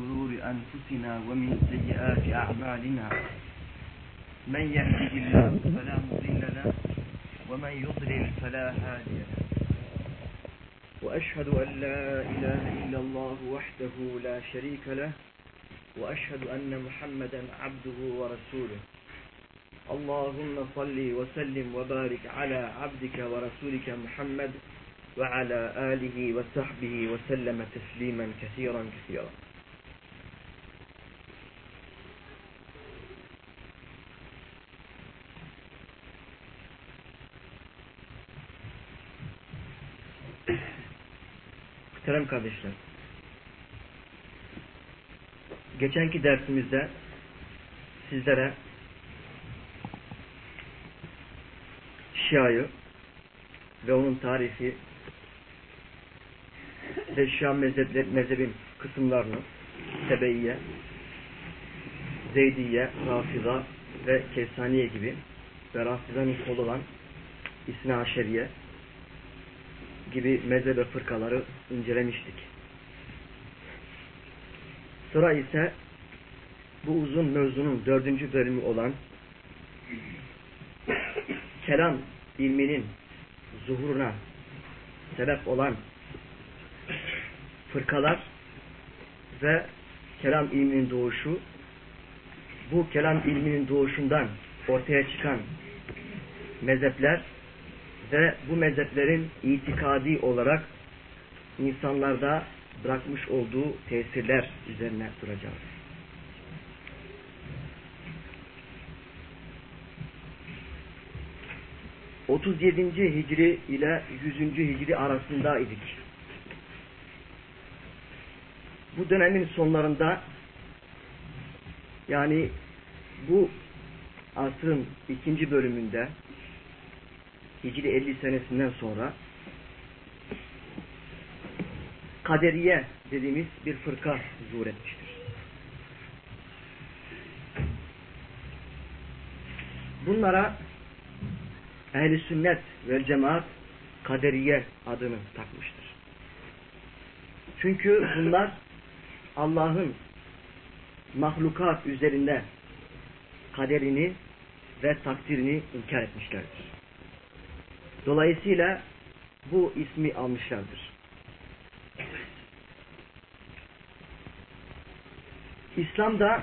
شرور أنفسنا ومن سيئات أعمالنا. من يهده الله فلا مضل له ومن يضلل فلا هادي له. وأشهد أن لا إله إلا الله وحده لا شريك له وأشهد أن محمدا عبده ورسوله. اللهم صل وسلم وبارك على عبدك ورسولك محمد وعلى آله وصحبه وسلم تسليما كثيرا كثيرا. Kardeşler. Geçenki dersimizde sizlere Şia'yı ve onun tarihi ve Şia mezhepler, mezhebin kısımlarını Tebeyye, Zeydiye, Rafida ve Kevsaniye gibi ve Rafida'nın kolu olan İsna Aşeriye gibi mezhebe fırkaları incelemiştik. Sıra ise bu uzun mevzunun dördüncü bölümü olan kelam ilminin zuhuruna sebep olan fırkalar ve kelam ilminin doğuşu bu kelam ilminin doğuşundan ortaya çıkan mezhepler ve bu mezheplerin itikadi olarak insanlarda bırakmış olduğu tesirler üzerine duracağız. Otuz yedinci Hicri ile yüzüncü Hicri arasındaydık. Bu dönemin sonlarında yani bu asrın ikinci bölümünde Hicri 50 senesinden sonra kaderiye dediğimiz bir fırka zuhur etmiştir. Bunlara ehli sünnet ve cemaat kaderiye adını takmıştır. Çünkü bunlar Allah'ın mahlukat üzerinde kaderini ve takdirini inkar etmişlerdir. Dolayısıyla bu ismi almışlardır. İslam'da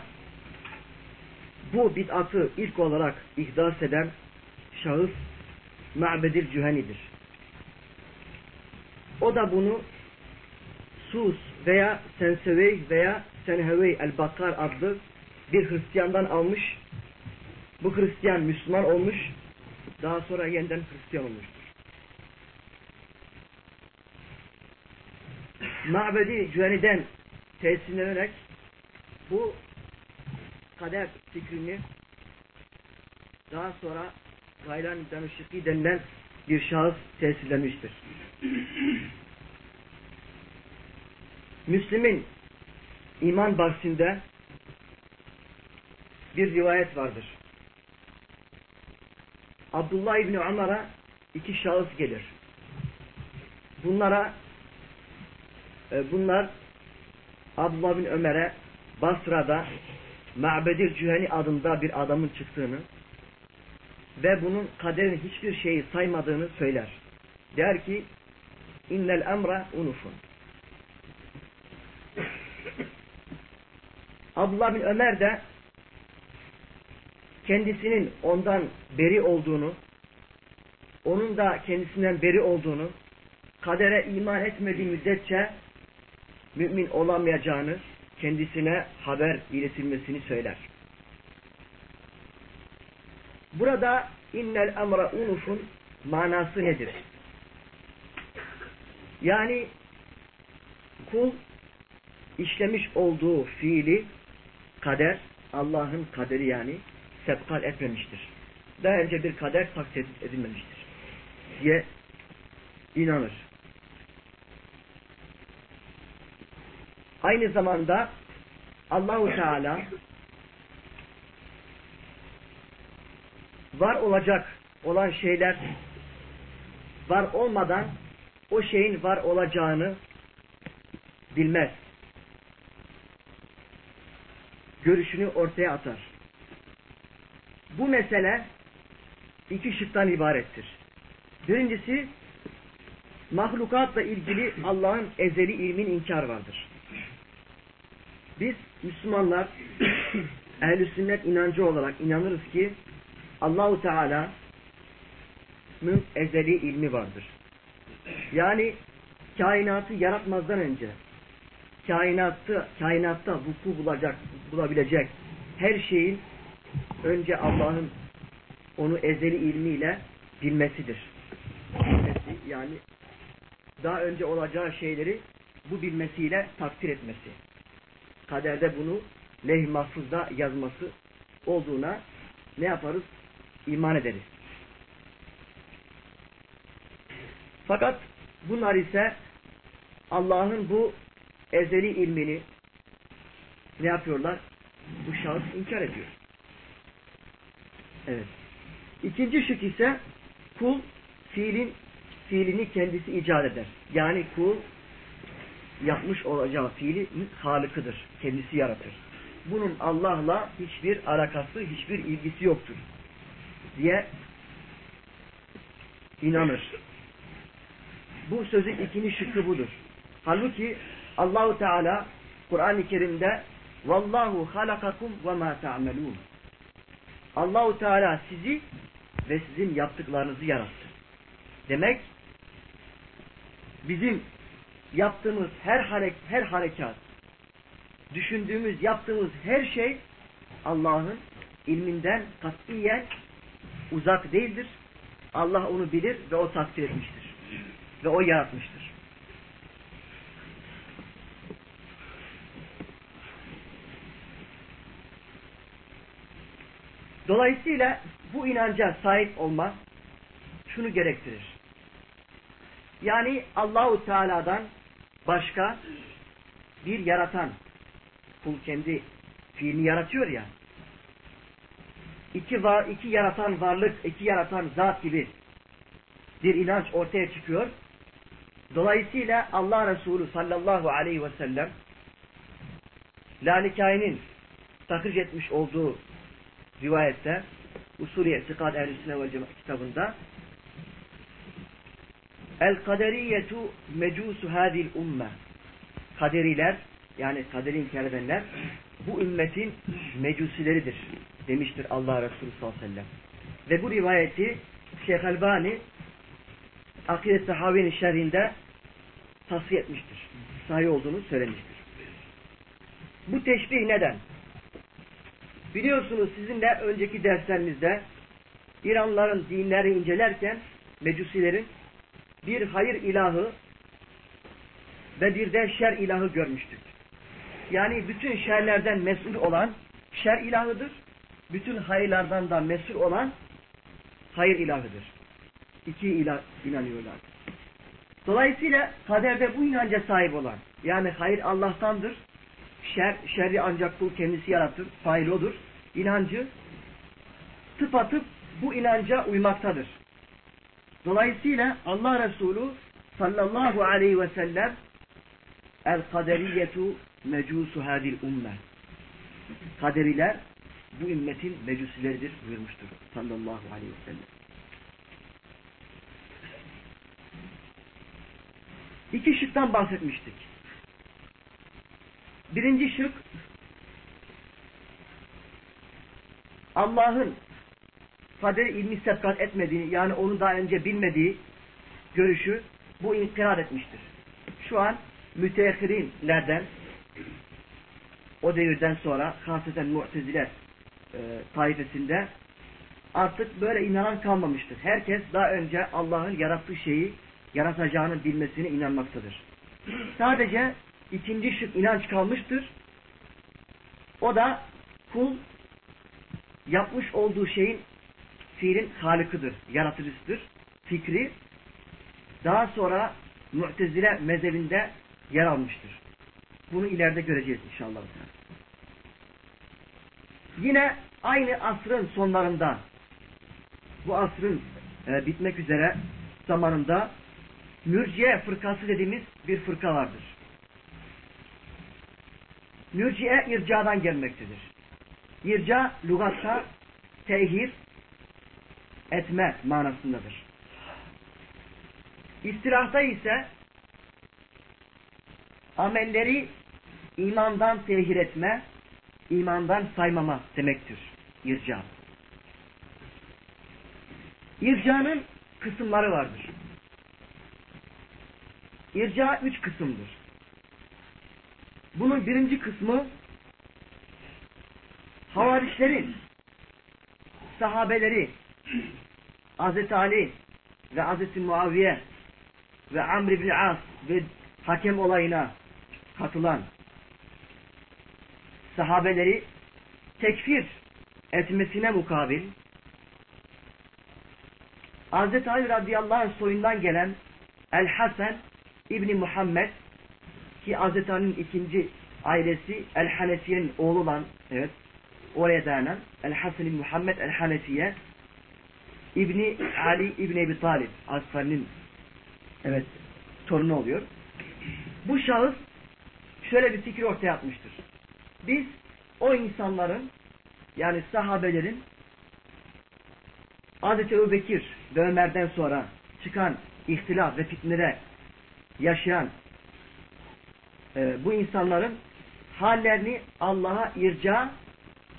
bu bid'atı ilk olarak ihdas eden şahıs Ma'bedir Cüheni'dir. O da bunu Sus veya Sensevey veya Senhevey el-Bakkar adlı bir Hristiyandan almış. Bu Hristiyan Müslüman olmuş. Daha sonra yeniden Hristiyan olmuştur. Ma'bedi Cüheni'den tesirlenerek bu kader fikrini daha sonra Gaylan Danışıkî denilen bir şahıs tesirlemiştir. Müslim'in iman bahsinde bir rivayet vardır. Abdullah İbni Ömer'e iki şahıs gelir. Bunlara e, bunlar Abdullah bin Ömer'e Basra'da Ma'bedir Cüheni adında bir adamın çıktığını ve bunun kaderin hiçbir şeyi saymadığını söyler. Der ki innel emre unufun. Abdullah bin Ömer de kendisinin ondan beri olduğunu, onun da kendisinden beri olduğunu, kadere iman etmediği müddetçe mümin olamayacağını kendisine haber iletilmesini söyler. Burada innel emre unufun manası nedir? Yani kul işlemiş olduğu fiili kader, Allah'ın kaderi yani sepkal etmemiştir. Daha önce bir kader takdir edilmemiştir diye inanır. Aynı zamanda Allahu Teala var olacak olan şeyler var olmadan o şeyin var olacağını bilmez. görüşünü ortaya atar. Bu mesele iki şıktan ibarettir. Birincisi mahlukatla ilgili Allah'ın ezeli ilmin inkar vardır. Biz Müslümanlar ehl sünnet inancı olarak inanırız ki Allahu Teala'nın ezeli ilmi vardır. Yani kainatı yaratmazdan önce kainatta kainatta vuku bulacak, bulabilecek her şeyin önce Allah'ın onu ezeli ilmiyle bilmesidir. Bilmesi yani daha önce olacağı şeyleri bu bilmesiyle takdir etmesi. Kaderde bunu leh mahfuzda yazması olduğuna ne yaparız? İman ederiz. Fakat bunlar ise Allah'ın bu ezeli ilmini ne yapıyorlar? Bu şahıs inkar ediyor. Evet. İkinci şık ise kul fiilin fiilini kendisi icat eder. Yani kul yapmış olacağı fiili halıkıdır. Kendisi yaratır. Bunun Allah'la hiçbir alakası, hiçbir ilgisi yoktur diye inanır. Bu sözün ikinci şıkkı budur. Halbuki Allahu Teala Kur'an-ı Kerim'de Vallahu halakakum ve ma ta'melun. Allahu Teala sizi ve sizin yaptıklarınızı yarattı. Demek bizim yaptığımız her harek her harekat, düşündüğümüz, yaptığımız her şey Allah'ın ilminden katiyen uzak değildir. Allah onu bilir ve o takdir etmiştir. Ve o yaratmıştır. Dolayısıyla bu inanca sahip olma şunu gerektirir. Yani Allahu Teala'dan başka bir yaratan kul kendi fiilini yaratıyor ya iki var iki yaratan varlık iki yaratan zat gibi bir inanç ortaya çıkıyor. Dolayısıyla Allah Resulü sallallahu aleyhi ve sellem Lalikai'nin takric etmiş olduğu rivayette Usulü İtikad Ehl-i ve kitabında El kaderiyetu mecusu hadil umme Kaderiler yani kaderi inkar edenler bu ümmetin mecusileridir demiştir Allah Resulü sallallahu aleyhi ve sellem. Ve bu rivayeti Şeyh Albani Akidet Sahabe'nin şerhinde tasfiye etmiştir. Sahih olduğunu söylemiştir. Bu teşbih neden? Biliyorsunuz sizinle önceki derslerimizde İranlıların dinleri incelerken mecusilerin bir hayır ilahı ve bir de şer ilahı görmüştük. Yani bütün şerlerden mesul olan şer ilahıdır. Bütün hayırlardan da mesul olan hayır ilahıdır. İki ilah inanıyorlar. Dolayısıyla kaderde bu inanca sahip olan yani hayır Allah'tandır. Şer, şerri ancak kul kendisi yaratır. Fail odur. İnancı tıpatıp bu inanca uymaktadır. Dolayısıyla Allah Resulü sallallahu aleyhi ve sellem el kaderiyetu mecusu hadil umme kaderiler bu ümmetin mecusileridir buyurmuştur sallallahu aleyhi ve sellem. İki şıktan bahsetmiştik. Birinci şık Allah'ın kader ilmi sebkat etmediğini yani onu daha önce bilmediği görüşü bu inkar etmiştir. Şu an müteahhirinlerden o devirden sonra hasreten mu'tezile e, taifesinde artık böyle inanan kalmamıştır. Herkes daha önce Allah'ın yarattığı şeyi yaratacağını bilmesine inanmaktadır. Sadece ikinci şık inanç kalmıştır. O da kul yapmış olduğu şeyin fiilin halikıdır, yaratıcısıdır. Fikri daha sonra Mu'tezile mezhebinde yer almıştır. Bunu ileride göreceğiz inşallah. Yine aynı asrın sonlarında bu asrın e, bitmek üzere zamanında mürciye fırkası dediğimiz bir fırka vardır. Mürciye ircadan gelmektedir. İrca lügatta tehir etme manasındadır. İstilahta ise amelleri imandan tehir etme, imandan saymama demektir irca. İrcanın kısımları vardır. İrca üç kısımdır. Bunun birinci kısmı havarişlerin sahabeleri Hz. Ali ve Hz. Muaviye ve Amr ibn As ve hakem olayına katılan sahabeleri tekfir etmesine mukabil Hz. Ali radıyallahu anh soyundan gelen El Hasan İbni Muhammed ki Hz. Ali'nin ikinci ailesi El Hanefiye'nin oğlu olan evet oraya dayanan El Hasan İbni Muhammed El Hanefiye İbni Ali İbni Ebi Talib Asfar'ın evet torunu oluyor. Bu şahıs şöyle bir fikir ortaya atmıştır. Biz o insanların yani sahabelerin Hz. Ebu Bekir ve Ömer'den sonra çıkan ihtilaf ve fitnede yaşayan e, bu insanların hallerini Allah'a irca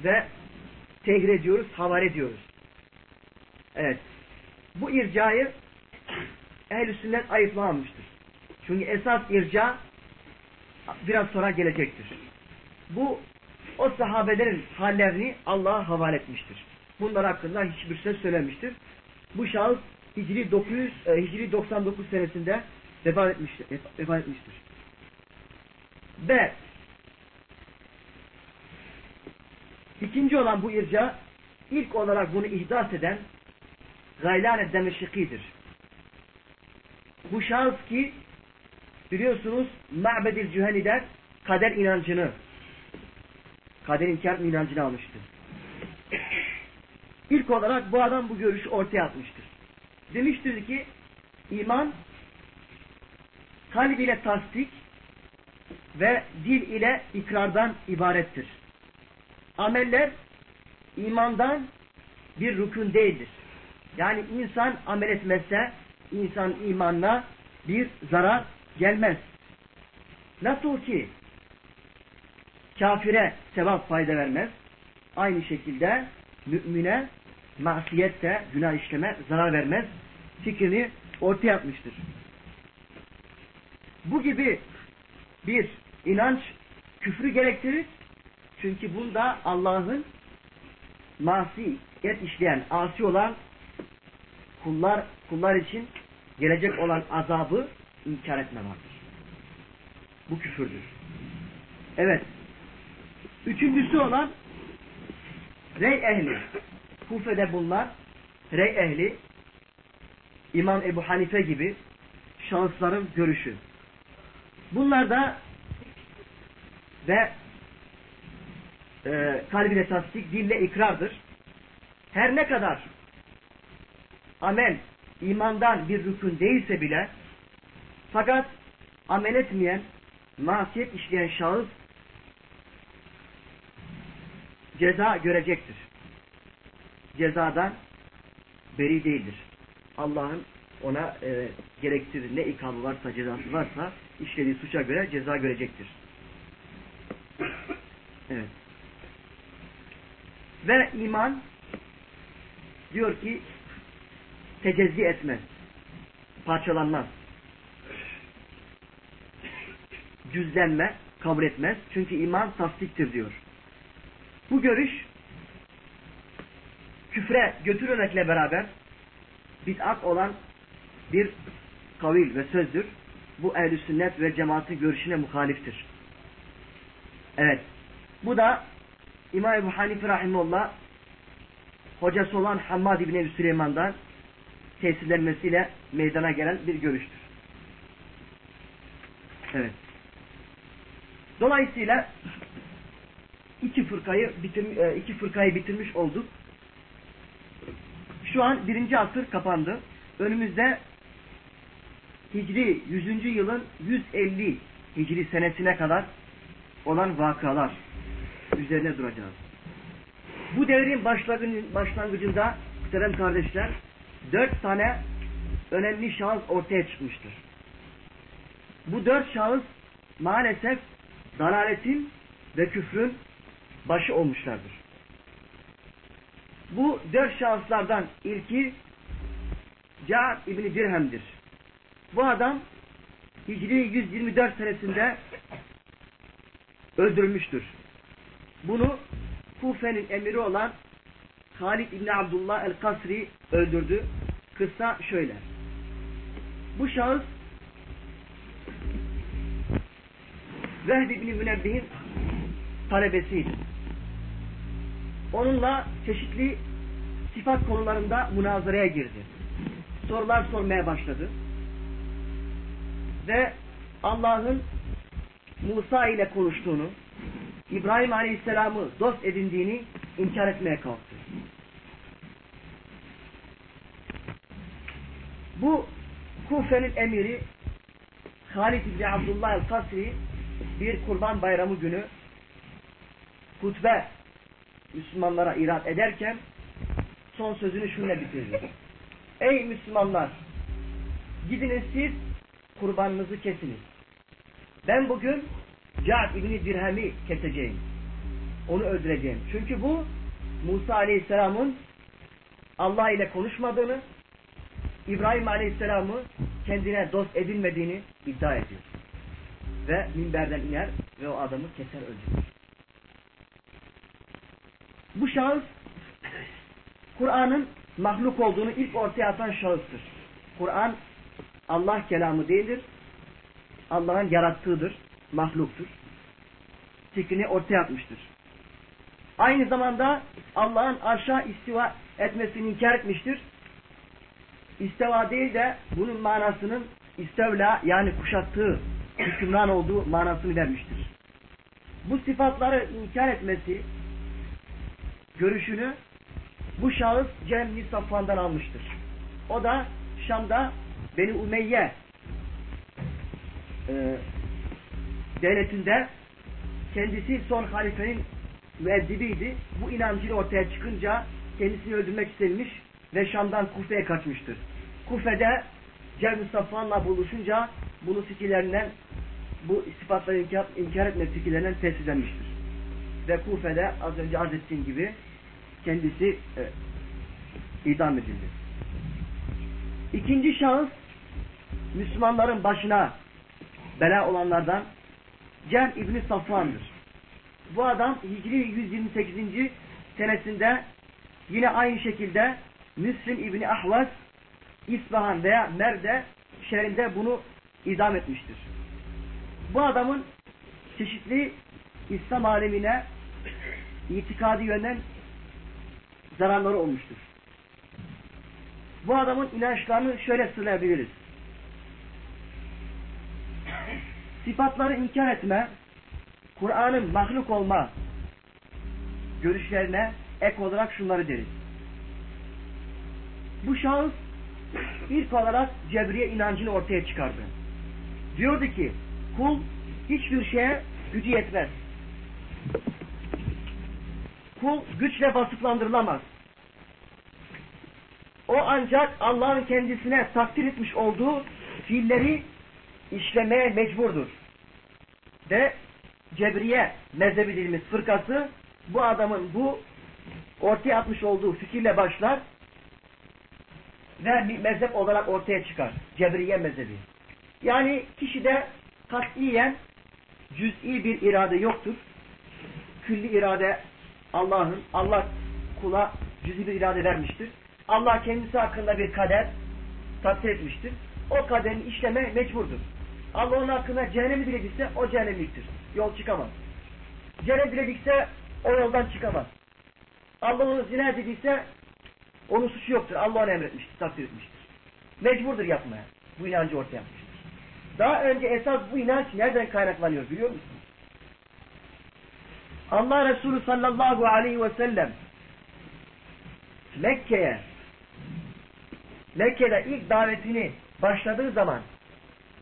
ve tehir ediyoruz, havale ediyoruz. Evet. Bu ircayı ehl-i sünnet ayıplamamıştır. Çünkü esas irca biraz sonra gelecektir. Bu o sahabelerin hallerini Allah'a havale etmiştir. Bunlar hakkında hiçbir söz söylemiştir. Bu şahıs Hicri 900 e, Hicri 99 senesinde vefat etmiştir. Vefat etmiştir. B. İkinci olan bu irca ilk olarak bunu ihdas eden Gaylan Demeşiki'dir. Bu şahıs ki biliyorsunuz Ma'bedil Cüheni'den kader inancını kader inkar inancını almıştır. İlk olarak bu adam bu görüşü ortaya atmıştır. Demiştir ki iman kalb ile tasdik ve dil ile ikrardan ibarettir. Ameller imandan bir rükün değildir. Yani insan amel etmezse insan imanla bir zarar gelmez. Nasıl ki kafire sevap fayda vermez. Aynı şekilde mümine masiyette günah işleme zarar vermez. Fikrini ortaya atmıştır. Bu gibi bir inanç küfrü gerektirir. Çünkü bunda Allah'ın masiyet işleyen, asi olan kullar kullar için gelecek olan azabı inkar etme vardır. Bu küfürdür. Evet. Üçüncüsü olan rey ehli. Kufe'de bunlar rey ehli İmam Ebu Hanife gibi şahısların görüşü. Bunlar da ve e, kalbine tasdik, dille ikrardır. Her ne kadar amel imandan bir rükün değilse bile fakat amel etmeyen, masiyet işleyen şahıs ceza görecektir. Cezadan beri değildir. Allah'ın ona e, gerektirir ne ikamı varsa, cezası varsa işlediği suça göre ceza görecektir. Evet. Ve iman diyor ki tecezzi etmez. Parçalanmaz. Cüzlenme kabul etmez. Çünkü iman tasdiktir diyor. Bu görüş küfre götürmekle beraber bid'at olan bir kavil ve sözdür. Bu ehl sünnet ve cemaati görüşüne muhaliftir. Evet. Bu da İmam Ebu Hanife Rahimullah hocası olan Hammad İbni Ebu Süleyman'dan tesirlenmesiyle meydana gelen bir görüştür. Evet. Dolayısıyla iki fırkayı bitir, e, iki fırkayı bitirmiş olduk. Şu an birinci asır kapandı. Önümüzde Hicri 100. yılın 150 Hicri senesine kadar olan vakalar üzerine duracağız. Bu devrin başlangıcında muhterem kardeşler dört tane önemli şahıs ortaya çıkmıştır. Bu dört şahıs maalesef dalaletin ve küfrün başı olmuşlardır. Bu dört şahıslardan ilki Ca'd İbni Dirhem'dir. Bu adam Hicri 124 senesinde öldürülmüştür. Bunu Kufe'nin emiri olan Halid İbni Abdullah el-Kasri öldürdü. Kıssa şöyle. Bu şahıs Vehb İbni Münebbih'in talebesiydi. Onunla çeşitli sifat konularında münazaraya girdi. Sorular sormaya başladı. Ve Allah'ın Musa ile konuştuğunu, İbrahim Aleyhisselam'ı dost edindiğini inkar etmeye kalktı. Bu Kufe'nin emiri Halid İbni Abdullah el-Kasri bir kurban bayramı günü hutbe Müslümanlara irat ederken son sözünü şununla bitirdi. Ey Müslümanlar! Gidiniz siz kurbanınızı kesiniz. Ben bugün Ca'd İbni Dirhem'i keseceğim. Onu öldüreceğim. Çünkü bu Musa Aleyhisselam'ın Allah ile konuşmadığını, İbrahim Aleyhisselam'ı kendine dost edinmediğini iddia ediyor. Ve minberden iner ve o adamı keser öldürür. Bu şahıs Kur'an'ın mahluk olduğunu ilk ortaya atan şahıstır. Kur'an Allah kelamı değildir. Allah'ın yarattığıdır. Mahluktur. Fikrini ortaya atmıştır. Aynı zamanda Allah'ın aşağı istiva etmesini inkar etmiştir. İstiva değil de bunun manasının istevla yani kuşattığı, hükümran olduğu manasını vermiştir. Bu sıfatları inkar etmesi görüşünü bu şahıs Cemil Safvan'dan almıştır. O da Şam'da Beni Umeyye e, devletinde kendisi son halifenin müeddibiydi. Bu inancıyla ortaya çıkınca kendisini öldürmek istenmiş ve Şam'dan Kufe'ye kaçmıştır. Kufe'de Cem Safvan'la buluşunca bunu fikirlerinden bu sıfatları inkar, inkar etme fikirlerinden tesirlenmiştir. Ve Kufe'de az önce arz ettiğim gibi kendisi e, idam edildi. İkinci şahıs Müslümanların başına bela olanlardan Cem İbni Safvan'dır. Bu adam Hicri 128. senesinde yine aynı şekilde Müslim İbni Ahvaz İsfahan veya Merde şehrinde bunu idam etmiştir. Bu adamın çeşitli İslam alemine itikadi yönden zararları olmuştur. Bu adamın inançlarını şöyle sırlayabiliriz. Sıfatları inkar etme, Kur'an'ın mahluk olma görüşlerine ek olarak şunları deriz. Bu şahıs ilk olarak Cebriye inancını ortaya çıkardı. Diyordu ki kul hiçbir şeye gücü yetmez. Kul güçle basıklandırılamaz. O ancak Allah'ın kendisine takdir etmiş olduğu fiilleri işlemeye mecburdur. Ve Cebriye mezhebi dediğimiz fırkası bu adamın bu ortaya atmış olduğu fikirle başlar ve bir mezhep olarak ortaya çıkar. Cebriye mezhebi. Yani kişide katiyen cüz'i bir irade yoktur. Külli irade Allah'ın, Allah kula cüz'i bir irade vermiştir. Allah kendisi hakkında bir kader takdir etmiştir. O kaderini işleme mecburdur. Allah onun hakkında cehennemi dilediyse o cehennemliktir. Yol çıkamaz. Cennet diledikse o yoldan çıkamaz. Allah onu zina dediyse onun suçu yoktur. Allah onu emretmiştir, takdir etmiştir. Mecburdur yapmaya. Bu inancı ortaya yapmıştır. Daha önce esas bu inanç nereden kaynaklanıyor biliyor musunuz? Allah Resulü sallallahu aleyhi ve sellem Mekke'ye Mekke'de ilk davetini başladığı zaman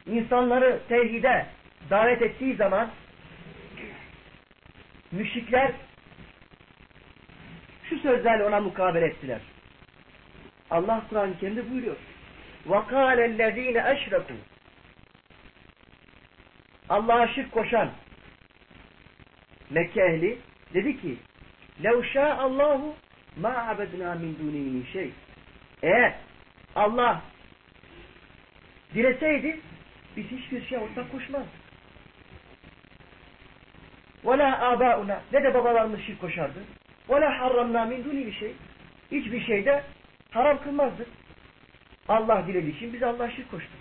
insanları tevhide davet ettiği zaman müşrikler şu sözlerle ona mukabele ettiler. Allah Kur'an-ı Kerim'de buyuruyor. وَقَالَ الَّذ۪ينَ اَشْرَكُوا Allah'a şirk koşan Mekke ehli dedi ki لَوْ شَاءَ اللّٰهُ مَا عَبَدْنَا مِنْ دُونِهِ مِنْ şey. Eğer Allah dileseydi biz hiçbir şey ortak koşmazdık. وَلَا آبَاؤُنَا Ne de babalarımız şirk koşardı. وَلَا حَرَّمْنَا مِنْ دُونِهِ şey. Hiçbir şeyde haram kılmazdık. Allah dilediği için biz Allah'a şirk koştuk.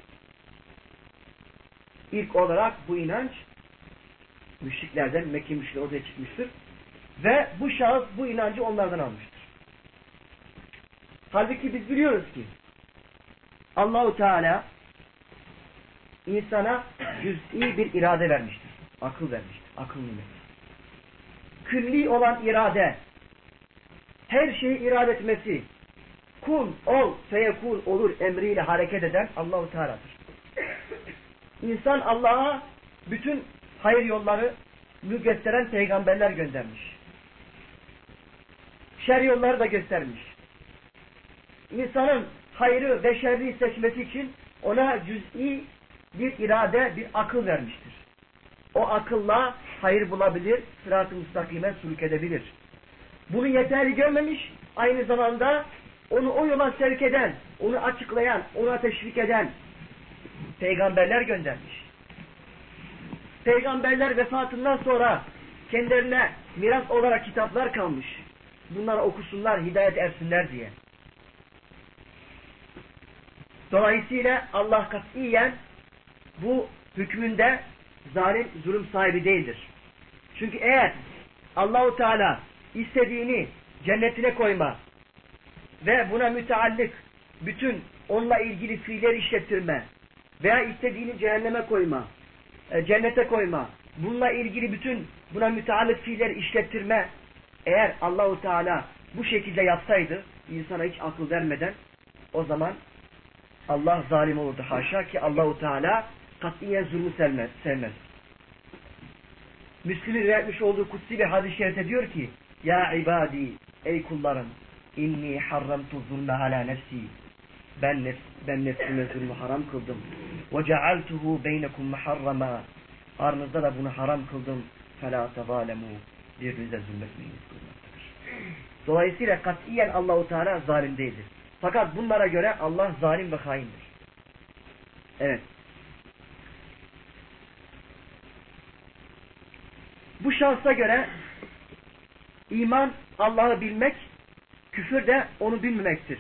İlk olarak bu inanç müşriklerden Mekke müşrikleri ortaya çıkmıştır. Ve bu şahıs bu inancı onlardan almıştır. Halbuki biz biliyoruz ki Allahu Teala insana cüz'i bir irade vermiştir. Akıl vermiştir. Akıl nimeti. Külli olan irade her şeyi irade etmesi kun, ol, feyekun olur emriyle hareket eden Allahu Teala'dır. İnsan Allah'a bütün hayır yolları gösteren peygamberler göndermiş. Şer yolları da göstermiş. İnsanın hayrı ve şerri seçmesi için ona cüz'i bir irade, bir akıl vermiştir. O akılla hayır bulabilir, sırat-ı müstakime sülük edebilir. Bunu yeterli görmemiş, aynı zamanda onu o yola sevk eden, onu açıklayan, ona teşvik eden peygamberler göndermiş. Peygamberler vefatından sonra kendilerine miras olarak kitaplar kalmış. Bunları okusunlar, hidayet ersinler diye. Dolayısıyla Allah katiyen bu hükmünde zalim zulüm sahibi değildir. Çünkü eğer Allahu Teala istediğini cennetine koyma ve buna müteallik bütün onunla ilgili fiiller işlettirme veya istediğini cehenneme koyma, e, cennete koyma, bununla ilgili bütün buna müteallik fiiller işlettirme eğer Allahu Teala bu şekilde yapsaydı insana hiç akıl vermeden o zaman Allah zalim olurdu. Haşa ki Allahu Teala katiyen zulmü sevmez. sevmez. Müslüm'ün vermiş olduğu kutsi bir hadis-i şerifte diyor ki Ya ibadi ey kullarım inni harramtu zulme ala nefsi ben, nef ben nefsime zulmü haram kıldım ve cealtuhu beynekum muharrama aranızda da bunu haram kıldım fela tevalemu birbirinize zulmetmeyiniz kılmaktadır. Dolayısıyla katiyen Allahu Teala zalim değildir. Fakat bunlara göre Allah zalim ve haindir. Evet. Bu şahsa göre iman Allah'ı bilmek, küfür de onu bilmemektir.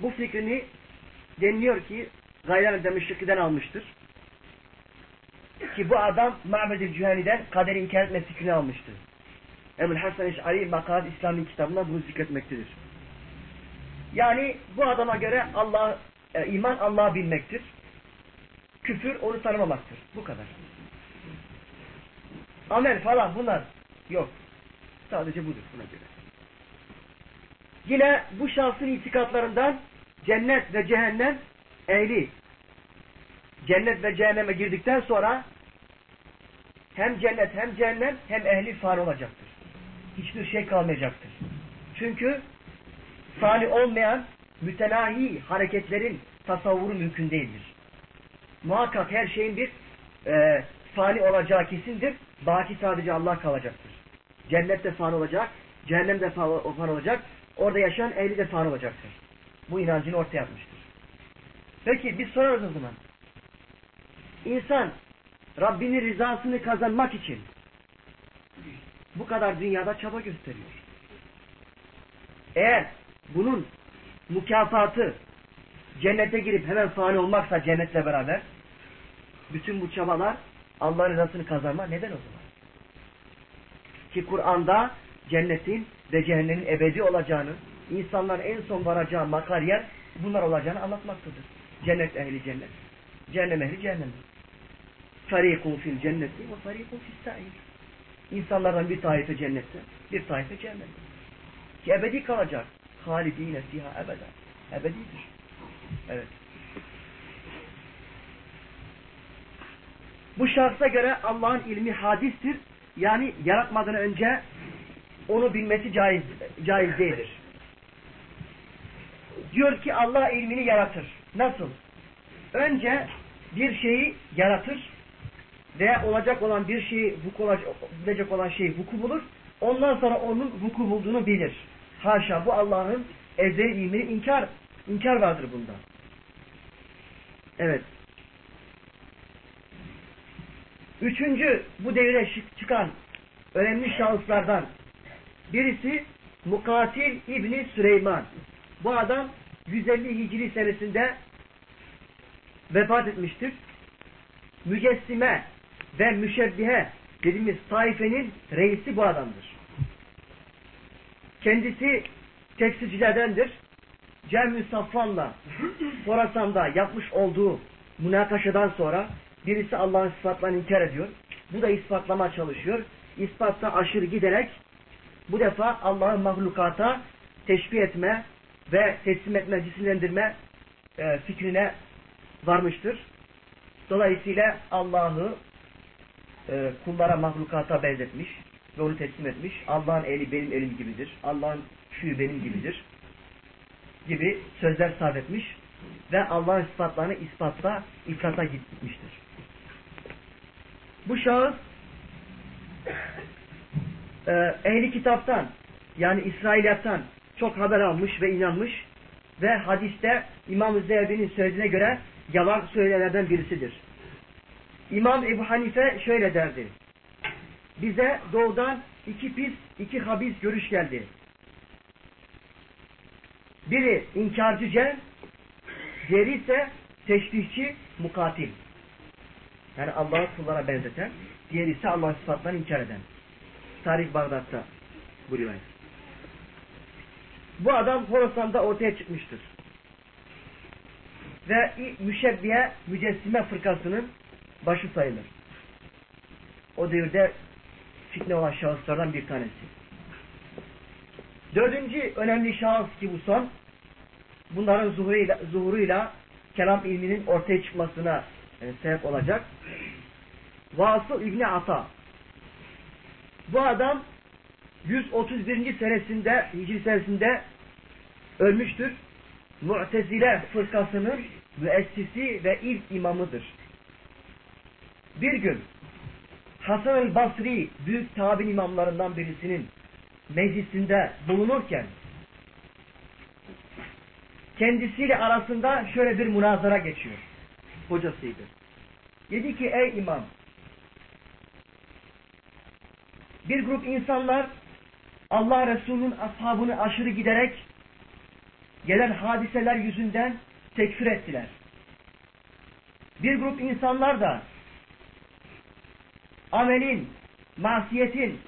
Bu fikrini deniliyor ki Gayran Demişiki'den almıştır. Ki bu adam Ma'bed-i Cühani'den kaderi inkar etme fikrini almıştır. Ebu Hasan Eş'ari Makad İslami kitabında bunu zikretmektedir. Yani bu adama göre Allah e, iman Allah'ı bilmektir. Küfür onu tanımamaktır. Bu kadar. Amel falan bunlar yok. Sadece budur buna göre. Yine bu şahsın itikatlarından cennet ve cehennem ehli cennet ve cehenneme girdikten sonra hem cennet hem cehennem hem ehli fani olacaktır. Hiçbir şey kalmayacaktır. Çünkü fani olmayan mütenahi hareketlerin tasavvuru mümkün değildir. Muhakkak her şeyin bir e, fani olacağı kesindir. Baki sadece Allah kalacaktır. Cennet de fani olacak, cehennem de fani olacak, orada yaşayan ehli de fani olacaktır. Bu inancını ortaya atmıştır. Peki biz sorarız o zaman. İnsan Rabbinin rızasını kazanmak için bu kadar dünyada çaba gösteriyor. Eğer bunun mükafatı cennete girip hemen fani olmaksa cennetle beraber bütün bu çabalar Allah'ın rızasını kazanma neden o zaman? Ki Kur'an'da cennetin ve cehennemin ebedi olacağını, insanların en son varacağı makar yer bunlar olacağını anlatmaktadır. Cennet ehli cennet, cehennem ehli cehennem. Farikun fil cenneti ve farikun fil sa'ir. İnsanlardan bir taife cennette, bir taife cehennette. Ki ebedi kalacak. Halidine fiha ebeden. Ebedidir. Evet. Bu şahsa göre Allah'ın ilmi hadistir. Yani yaratmadan önce onu bilmesi caiz, caiz değildir. Diyor ki Allah ilmini yaratır. Nasıl? Önce bir şeyi yaratır veya olacak olan bir şeyi olacak olan şeyi vuku bulur. Ondan sonra onun vuku bulduğunu bilir. Haşa bu Allah'ın ezeli ilmini inkar inkar vardır bunda. Evet. Üçüncü bu devre çıkan önemli şahıslardan birisi Mukatil İbni Süleyman. Bu adam 150 Hicri senesinde vefat etmiştir. Mücessime ve müşebbihe dediğimiz taifenin reisi bu adamdır. Kendisi tekstilcilerdendir. Cem-i Safvan'la Horasan'da yapmış olduğu münakaşadan sonra birisi Allah'ın sıfatlarını inkar ediyor. Bu da ispatlama çalışıyor. İspatta aşırı giderek bu defa Allah'ın mahlukata teşbih etme ve teslim etme, cisimlendirme e, fikrine varmıştır. Dolayısıyla Allah'ı e, kullara mahlukata benzetmiş ve onu teslim etmiş. Allah'ın eli benim elim gibidir. Allah'ın şuyu benim gibidir. Gibi sözler sarf etmiş ve Allah'ın sıfatlarını ispatla ifrata gitmiştir. Bu şahıs e, ehli kitaptan yani İsrailiyattan çok haber almış ve inanmış ve hadiste İmam-ı Zehebi'nin söylediğine göre yalan söyleyenlerden birisidir. İmam Ebu Hanife şöyle derdi. Bize doğudan iki pis, iki habis görüş geldi. Biri inkarcı cel, diğeri ise teşbihçi mukatil. Yani Allah'ı kullara benzeten, diğeri ise Allah'ın sıfatlarını inkar eden. Tarih Bağdat'ta bu rivayet. Bu adam Horasan'da ortaya çıkmıştır. Ve müşebbiye mücessime fırkasının başı sayılır. O devirde fitne olan şahıslardan bir tanesi. Dördüncü önemli şahıs ki bu son, bunların zuhuruyla, zuhuruyla kelam ilminin ortaya çıkmasına e, sebep olacak. Vasıl İbni Ata. Bu adam 131. senesinde, Hicri senesinde ölmüştür. Mu'tezile fırkasının müessisi ve ilk imamıdır. Bir gün Hasan el Basri büyük tabi imamlarından birisinin meclisinde bulunurken kendisiyle arasında şöyle bir münazara geçiyor. Hocasıydı. Dedi ki ey imam bir grup insanlar Allah Resulü'nün ashabını aşırı giderek gelen hadiseler yüzünden tekfir ettiler. Bir grup insanlar da amelin, masiyetin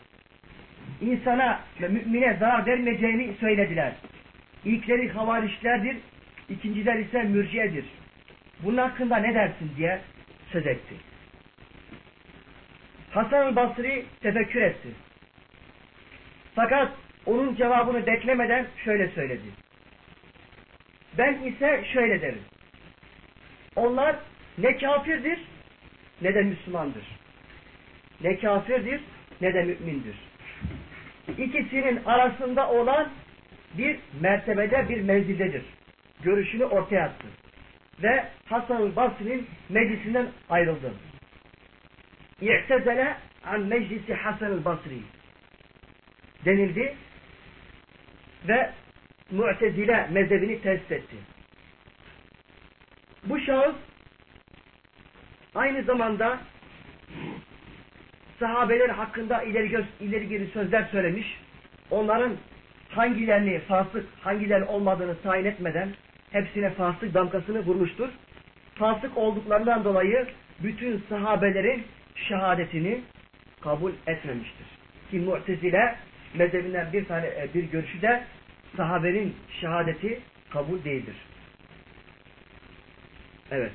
insana ve mümine zarar vermeyeceğini söylediler. İlkleri havarişlerdir, ikinciler ise mürciyedir. Bunun hakkında ne dersin diye söz etti. Hasan Basri tefekkür etti. Fakat onun cevabını beklemeden şöyle söyledi. Ben ise şöyle derim. Onlar ne kafirdir ne de Müslümandır. Ne kafirdir ne de mümindir. İkisinin arasında olan bir mertebede bir menzildedir. Görüşünü ortaya attı. Ve Hasan-ı Basri'nin meclisinden ayrıldı. İ'tezele an meclisi Hasan-ı Basri denildi ve Mu'tezile mezhebini test etti. Bu şahıs aynı zamanda sahabeler hakkında ileri, ileri geri sözler söylemiş. Onların hangilerini fasık, hangilerini olmadığını tayin etmeden hepsine fasık damgasını vurmuştur. Fasık olduklarından dolayı bütün sahabelerin şehadetini kabul etmemiştir. Ki Mu'tezile mezhebinden bir tane e, bir görüşü de sahabenin şehadeti kabul değildir. Evet.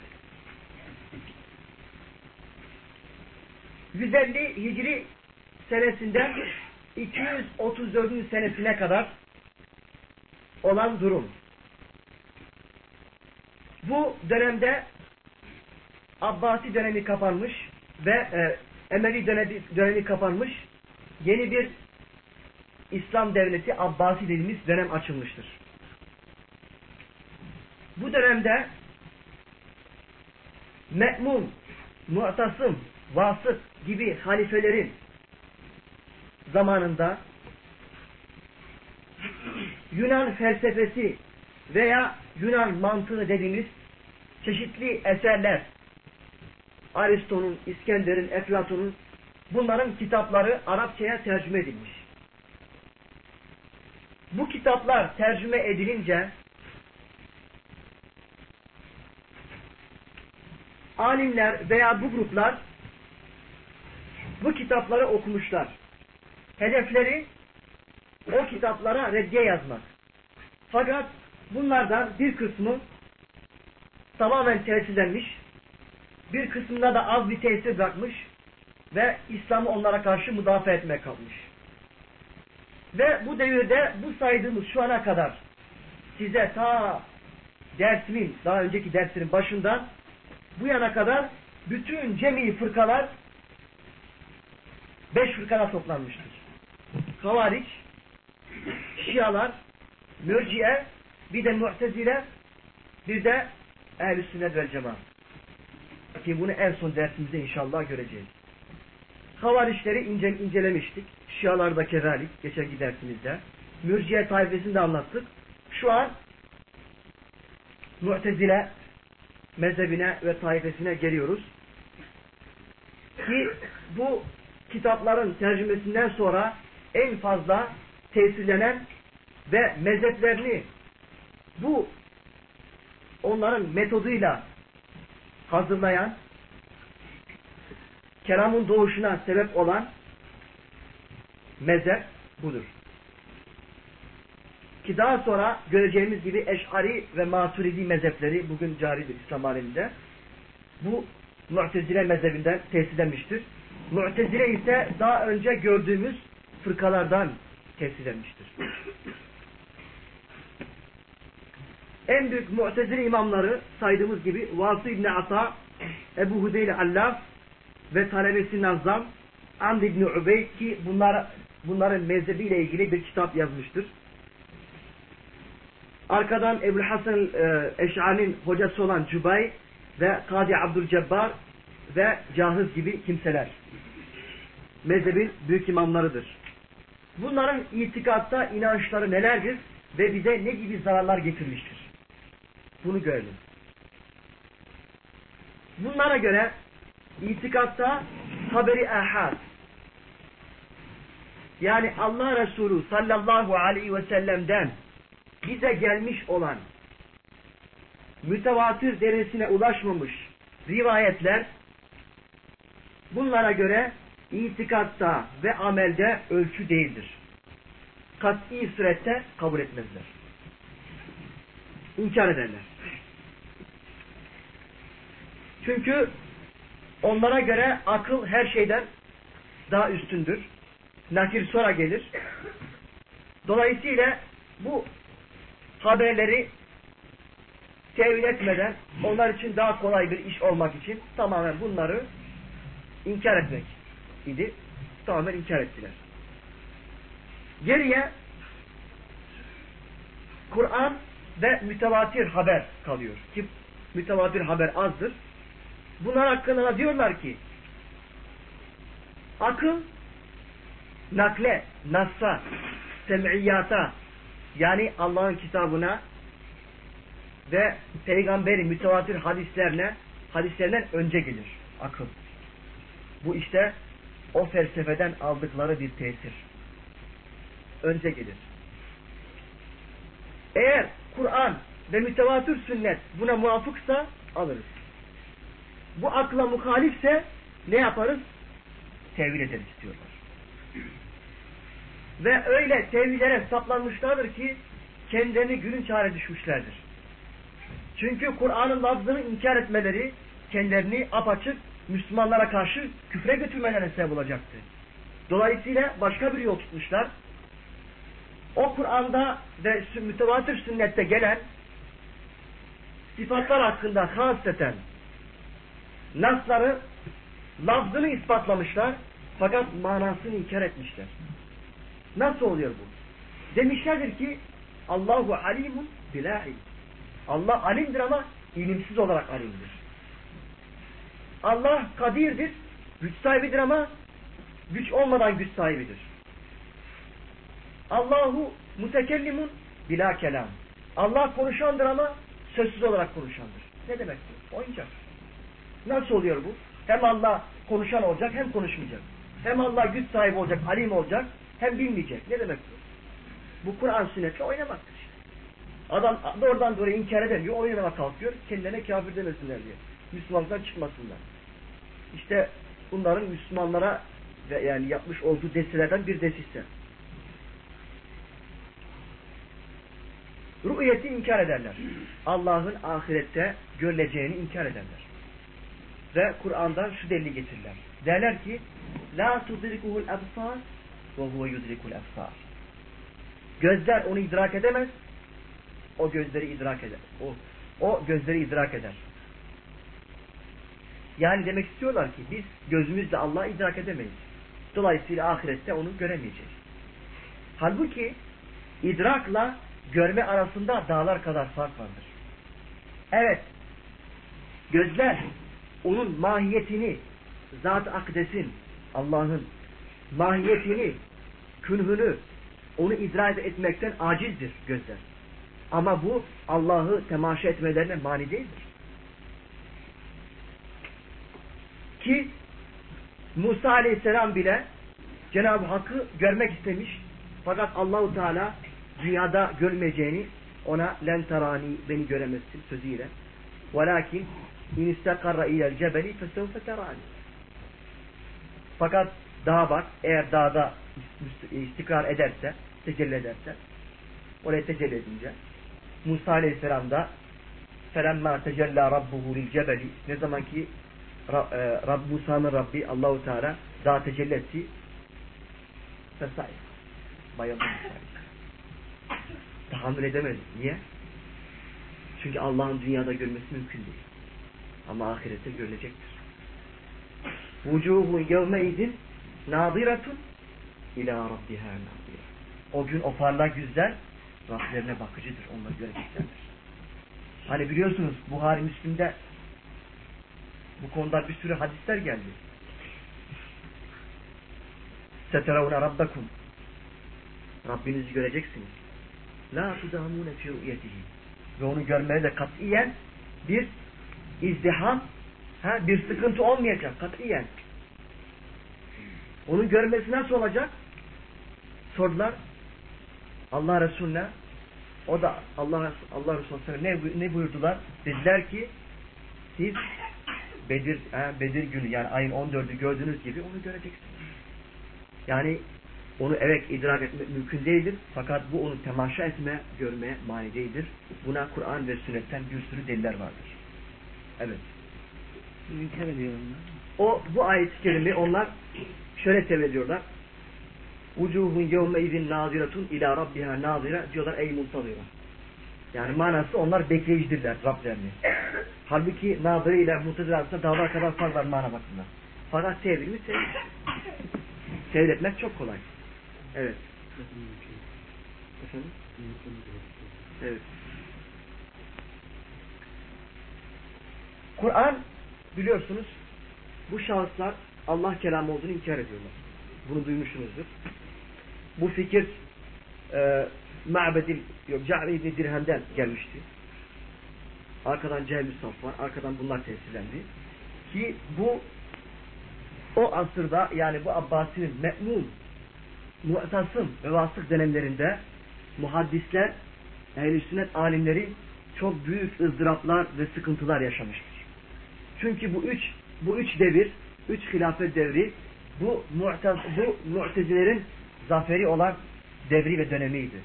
150 Hicri senesinden 234. senesine kadar olan durum. Bu dönemde Abbasi dönemi kapanmış ve e, Emevi dönemi, dönemi kapanmış. Yeni bir İslam devleti Abbasi dediğimiz dönem açılmıştır. Bu dönemde Me'mun, Mu'tasım, Vasıt gibi halifelerin zamanında Yunan felsefesi veya Yunan mantığı dediğimiz çeşitli eserler Aristo'nun, İskender'in, Eflatun'un bunların kitapları Arapçaya tercüme edilmiş. Bu kitaplar tercüme edilince alimler veya bu gruplar bu kitapları okumuşlar. Hedefleri o kitaplara reddiye yazmak. Fakat bunlardan bir kısmı tamamen tesirlenmiş, bir kısmında da az bir tesir bırakmış ve İslam'ı onlara karşı müdafaa etmeye kalmış. Ve bu devirde bu saydığımız şu ana kadar size ta dersimin, daha önceki derslerin başından bu yana kadar bütün cemi fırkalar beş fırkana toplanmıştır. Havariç, Şialar, Mürciye, bir de Mu'tezile, bir de Ehl-i Sünnet vel Cemaat. Ki bunu en son dersimizde inşallah göreceğiz. Havarişleri ince, incelemiştik. Şialarda kezalik geçen dersimizde. Mürciye tayfesini de anlattık. Şu an Mu'tezile mezhebine ve tayfesine geliyoruz. Ki bu kitapların tercümesinden sonra en fazla tesirlenen ve mezheplerini bu onların metoduyla hazırlayan kelamın doğuşuna sebep olan mezhep budur. Ki daha sonra göreceğimiz gibi Eş'ari ve Maturidi mezhepleri bugün caridir İslam aleminde. Bu Mu'tezile mezhebinden tesirlenmiştir. Mu'tezile ise daha önce gördüğümüz fırkalardan tesirlenmiştir. En büyük Mu'tezile imamları saydığımız gibi Vası İbni Ata, Ebu Hudeyl Allaf ve talebesi Nazam, Amd İbni Ubeyd ki bunlar, bunların mezhebiyle ilgili bir kitap yazmıştır. Arkadan Ebu Hasan e, hocası olan Cübay ve Kadi Abdülcebbar ve Cahiz gibi kimseler. Mezhebin büyük imamlarıdır. Bunların itikatta inançları nelerdir ve bize ne gibi zararlar getirmiştir? Bunu görelim. Bunlara göre itikatta haberi ahad yani Allah Resulü sallallahu aleyhi ve sellem'den bize gelmiş olan mütevatir derecesine ulaşmamış rivayetler bunlara göre itikatta ve amelde ölçü değildir. Kat'i surette kabul etmezler. İnkar ederler. Çünkü onlara göre akıl her şeyden daha üstündür. Nakir sonra gelir. Dolayısıyla bu haberleri tevil etmeden onlar için daha kolay bir iş olmak için tamamen bunları inkar etmek idi. Tamamen inkar ettiler. Geriye Kur'an ve mütevatir haber kalıyor. Ki mütevatir haber azdır. Bunlar hakkında diyorlar ki akıl nakle, nassa, sem'iyata yani Allah'ın kitabına ve peygamberin mütevatir hadislerine hadislerinden önce gelir akıl. Bu işte o felsefeden aldıkları bir tesir. Önce gelir. Eğer Kur'an ve mütevatir sünnet buna muvafıksa alırız. Bu akla muhalifse ne yaparız? Tevil ederiz istiyorlar. Ve öyle tevhidlere saplanmışlardır ki kendilerini günün çare düşmüşlerdir. Çünkü Kur'an'ın lafzını inkar etmeleri kendilerini apaçık Müslümanlara karşı küfre götürmelerine sebep olacaktı. Dolayısıyla başka bir yol tutmuşlar. O Kur'an'da ve mütevatir sünnette gelen sıfatlar hakkında hasreten nasları lafzını ispatlamışlar fakat manasını inkar etmişler. Nasıl oluyor bu? Demişlerdir ki Allahu alimun bila. Allah alimdir ama ilimsiz olarak alimdir. Allah kadirdir, güç sahibidir ama güç olmadan güç sahibidir. Allahu mutekellimun bila kelam. Allah konuşandır ama sözsüz olarak konuşandır. Ne demek bu? Oyuncak. Nasıl oluyor bu? Hem Allah konuşan olacak hem konuşmayacak. Hem Allah güç sahibi olacak, alim olacak hem bilmeyecek. Ne demek bu? Bu Kur'an sünnetle oynamaktır. Adam doğrudan doğru inkar edemiyor, oynamaya kalkıyor, kendilerine kafir demesinler diye. Müslümanlıktan çıkmasınlar. İşte bunların Müslümanlara yani yapmış olduğu desilerden bir desiste. Rü'yeti inkar ederler. Allah'ın ahirette görüleceğini inkar ederler. Ve Kur'an'dan şu delili getirirler. Derler ki La tudrikuhul absar ve huve yudrikul absar. Gözler onu idrak edemez. O gözleri idrak eder. O, o gözleri idrak eder. Yani demek istiyorlar ki biz gözümüzle Allah'ı idrak edemeyiz. Dolayısıyla ahirette onu göremeyeceğiz. Halbuki idrakla görme arasında dağlar kadar fark vardır. Evet, gözler onun mahiyetini, zat-ı akdesin, Allah'ın mahiyetini, künhünü, onu idrak etmekten acizdir gözler. Ama bu Allah'ı temaşa etmelerine mani değildir. Ki Musa Aleyhisselam bile Cenab-ı Hakk'ı görmek istemiş. Fakat Allahu Teala dünyada görmeyeceğini ona len tarani beni göremezsin sözüyle. Velakin in istakarra ilel cebeli fesevfe terani. Fakat dağa bak eğer dağda istikrar ederse tecelli ederse oraya tecelli edince Musa Aleyhisselam da felemma tecella rabbuhu lil cebeli ne zaman ki Rab Musa'nın Rabbi Allahu Teala daha tecelli etti fesayir bayıldı tahammül edemedi. Niye? Çünkü Allah'ın dünyada görmesi mümkün değil. Ama ahirette görülecektir. Vucuhun yevmeydin nadiratun ila rabbiha nadira. O gün o parlak yüzler Rablerine bakıcıdır. Onları göreceklerdir. Hani biliyorsunuz Buhari Müslim'de bu konuda bir sürü hadisler geldi. Seteravune rabbakum Rabbinizi göreceksiniz. La tudamune fi ru'yetihi. Ve onu görmeye de katiyen bir izdiham, ha, bir sıkıntı olmayacak katiyen. Onun görmesi nasıl olacak? Sordular. Allah Resulüne o da Allah Allah Resulü ne, ne buyurdular? Dediler ki siz Bedir, he, Bedir günü yani ayın 14'ü gördüğünüz gibi onu göreceksiniz. Yani onu evet idrak etmek mümkün değildir. Fakat bu onu temaşa etme, görmeye mani değildir. Buna Kur'an ve sünnetten bir sürü deliller vardır. Evet. İnkar ediyorum. O bu ayet-i kerime onlar şöyle tevbe ediyorlar. Vucuhun yevme izin naziratun ila rabbiha nazira diyorlar ey muntazira. Yani manası onlar bekleyicidirler Rablerini. Halbuki nazire ile muntazira arasında dağlar kadar fark var mana bakımından. Fakat sevdir mi sevdir. Seyretmek çok kolay. Evet. Efendim? Evet. Kur'an biliyorsunuz bu şahıslar Allah kelamı olduğunu inkar ediyorlar. Bunu duymuşsunuzdur. Bu fikir e, Ma'bedil yok Ca'li İbni Dirhem'den gelmişti. Arkadan Cehmi var. Arkadan bunlar tesirlendi. Ki bu o asırda yani bu Abbasi'nin me'mun mu'tasım ve vasık dönemlerinde muhaddisler, ehl sünnet alimleri çok büyük ızdıraplar ve sıkıntılar yaşamıştır. Çünkü bu üç bu üç devir, üç hilafet devri bu mu'taz, bu mu'tezilerin zaferi olan devri ve dönemiydi.